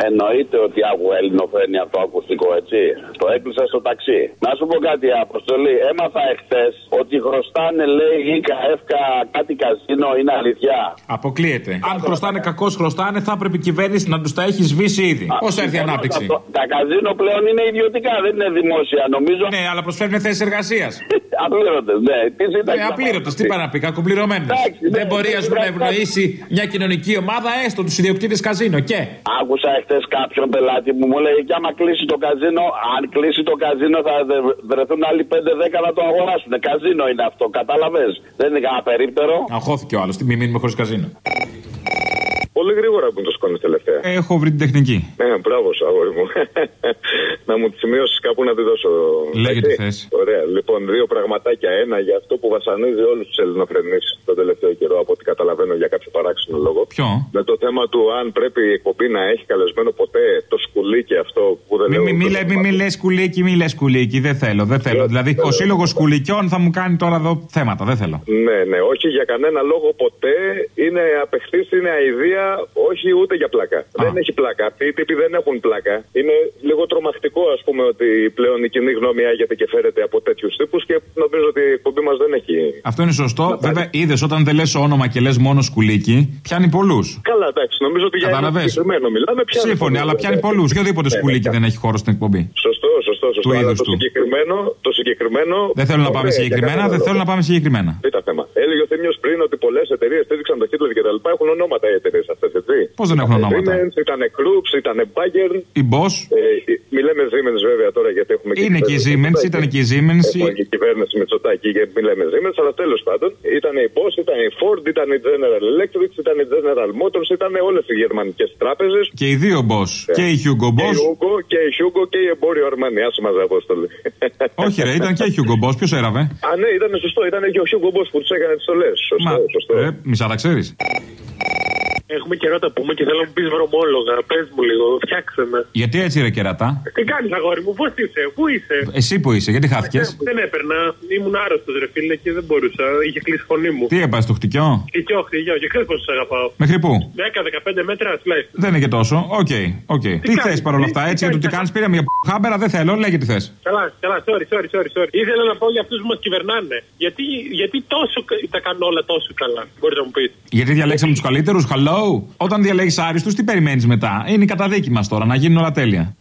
Speaker 35: Εννοείται ότι άκουγα ελληνοφρένια από το ακουστικό, έτσι. Το έκλεισα στο ταξί. Να σου πω κάτι, Αποστολή. Έμαθα εχθές ότι χρωστάνε, λέει, ΙΚΑ, ΕΦΚΑ, κάτι καζίνο, είναι αλήθεια.
Speaker 9: Αποκλείεται. Αν χρωστάνε κακώς χρωστάνε, θα έπρεπε η κυβέρνηση να τους τα έχει σβήσει ήδη. Πώς έρθει η ανάπτυξη;
Speaker 35: Τα καζίνο πλέον είναι ιδιωτικά, δεν είναι δημόσια, νομίζω.
Speaker 9: Ναι, αλλά προσφέρουν θέσεις εργασίας. (laughs)
Speaker 35: Απλήρωτες, ναι. Τι σύνταξη
Speaker 9: Ε,
Speaker 35: θα
Speaker 9: απλήρωτες, τι πάνε να πει, κακοπληρωμένε. Δεν μπορεί ας πούμε, να ευνοήσει μια κοινωνική ομάδα, έστω τους ιδιοκτήτες καζίνο. Και.
Speaker 35: Άκουσα εχθέ κάποιον πελάτη μου, μου λέει: Και άμα κλείσει το καζίνο, αν κλείσει το καζίνο, θα δε- βρεθούν άλλοι 5-10 να το αγοράσουν. Καζίνο είναι αυτό, κατάλαβε. Δεν είναι κανένα περίπτερο.
Speaker 9: Αγχώθηκε ο άλλος, τι μη μείνουμε χωρίς καζίνο.
Speaker 34: Πολύ γρήγορα που το σκόνη τελευταία.
Speaker 9: Έχω βρει την τεχνική.
Speaker 34: Ναι, μπράβο, σου, αγόρι μου. (laughs) να μου τη σημειώσεις κάπου να τη δώσω.
Speaker 9: Λέγε
Speaker 34: Έτσι.
Speaker 9: τι θες.
Speaker 34: Ωραία. Λοιπόν, δύο πραγματάκια. Ένα για αυτό που βασανίζει όλους τους Ελληνοφρενείς τον τελευταίο καιρό, από ό,τι καταλαβαίνω για κάποιο παράξενο λόγο.
Speaker 9: Ποιο;
Speaker 34: Με το θέμα του αν πρέπει η εκπομπή να έχει καλεσμένο ποτέ το σκουλίκι αυτό που δεν
Speaker 9: Μη,
Speaker 34: λέω.
Speaker 9: μη, μη, λέ- μη, μη λες κουλίκι, μη λες κουλίκι. Δεν θέλω, δεν θέλω. Δηλαδή, ο σύλλογος κουλικιών θα μου κάνει τώρα εδώ θέματα. Δεν θέλω.
Speaker 34: Ναι, ναι, όχι για κανένα λόγο ποτέ. Είναι απεχθής, είναι αηδία
Speaker 26: όχι ούτε για πλάκα. Δεν έχει πλάκα. Αυτοί οι τύποι δεν έχουν πλάκα. Είναι λίγο τρομακτικό, ας πούμε, ότι πλέον η κοινή γνώμη άγεται και φέρεται από τέτοιους τύπους και νομίζω ότι η εκπομπή μας δεν έχει.
Speaker 9: Αυτό είναι σωστό. Βέβαια, είδες όταν δεν λες όνομα και λες μόνο σκουλίκι, πιάνει πολλούς.
Speaker 26: Καλά, εντάξει, νομίζω ότι για ένα
Speaker 9: Κατάλαβες.
Speaker 26: συγκεκριμένο μιλάμε. Πιάνει
Speaker 9: Σύμφωνοι,
Speaker 26: πολλούς,
Speaker 9: αλλά
Speaker 26: βέβαια.
Speaker 9: πιάνει πολλούς. Και οδήποτε
Speaker 26: Ναι,
Speaker 9: σκουλίκι
Speaker 26: ναι,
Speaker 9: δεν έχει χώρο στην εκπομπή.
Speaker 26: Σωστό, σωστό, σωστό.
Speaker 9: Του
Speaker 26: Αλλά
Speaker 9: είδους
Speaker 26: το
Speaker 9: του.
Speaker 26: συγκεκριμένο, το συγκεκριμένο.
Speaker 9: Δεν θέλω να πάμε
Speaker 26: ωραία, για
Speaker 9: συγκεκριμένα,
Speaker 26: κάθε
Speaker 9: δεν
Speaker 26: λόγο.
Speaker 9: θέλω να πάμε συγκεκριμένα.
Speaker 26: Ήταν θέμα. Έλεγε ο Θήμιος πριν ότι πολλές εταιρείες στήριξαν το Hitler και τα λοιπά. Έχουν ονόματα οι εταιρείες αυτές, έτσι.
Speaker 9: Πώς δεν έχουν ονόματα;
Speaker 26: Siemens, ήταν Krups, ήταν Bayern.
Speaker 9: Η Boss.
Speaker 26: Ε, μιλάμε Siemens βέβαια τώρα γιατί έχουμε
Speaker 9: Είναι και η Siemens, ήταν και η Siemens.
Speaker 26: Έχουμε και η κυβέρνηση με τσοτάκι και μιλάμε Siemens, αλλά τέλος πάντων ήταν η Bosch, ήταν η Ford, ήταν η General Electric, ήταν η General Motors, ήταν όλες οι γερμανικές τράπεζες.
Speaker 9: Και οι δύο boss. Και η Hugo
Speaker 26: Και η
Speaker 9: Boss.
Speaker 26: Hugo και η Hugo και η εμπόριο Αρμανί. Άσε μας Απόστολη.
Speaker 9: Όχι, ρε, ήταν και η Hugo Boss. Ποιος έραβε;
Speaker 26: Α, ναι, ήταν σωστό. Ήταν και ο Hugo Boss που τους έκανε τις στολές. Σωστό,
Speaker 9: Μα,
Speaker 26: σωστό.
Speaker 9: ε, μισά τα ξέρεις.
Speaker 36: Έχουμε καιρό τα πούμε και θέλω να μου πεις βρωμόλογα. Πες μου λίγο, φτιάξε με.
Speaker 9: Γιατί έτσι ρε κερατά;
Speaker 36: Τι κάνεις, αγόρι μου, πώς είσαι, πού είσαι;
Speaker 9: Εσύ πού είσαι, γιατί χάθηκε;
Speaker 36: Δεν έπαιρνα, ήμουν άρρωστος ρε φίλε και δεν μπορούσα. Είχε κλείσει η φωνή μου.
Speaker 9: Τι έπαθες, το χτικιό;
Speaker 36: Χτικιό, χτικιό, και ξέρεις πώς σε αγαπάω.
Speaker 9: Μέχρι πού;
Speaker 36: 10-15 μέτρα τουλάχιστον.
Speaker 9: Δεν είναι και τόσο. OK, OK. Τι θες
Speaker 36: κάνεις,
Speaker 9: παρόλα
Speaker 36: τι-
Speaker 9: αυτά,
Speaker 36: τι
Speaker 9: έτσι, γιατί
Speaker 36: κάνεις,
Speaker 9: τι κάνεις, πήρα μια χάμπερα, δεν θέλω, λέγε τι θες.
Speaker 36: Καλά, καλά, sorry, sorry, sorry, sorry. Ήθελα να πω για αυτούς που μας κυβερνάνε. Γιατί, γιατί τόσο κα- τα κάνουν όλα τόσο καλά, μπορείς να μου πεις.
Speaker 9: Γιατί διαλέξαμε τους καλύτερους, hello. Όταν διαλέγεις άριστους, τι περιμένεις μετά; Είναι η καταδίκη μας τώρα, να γίνουν όλα τέλεια.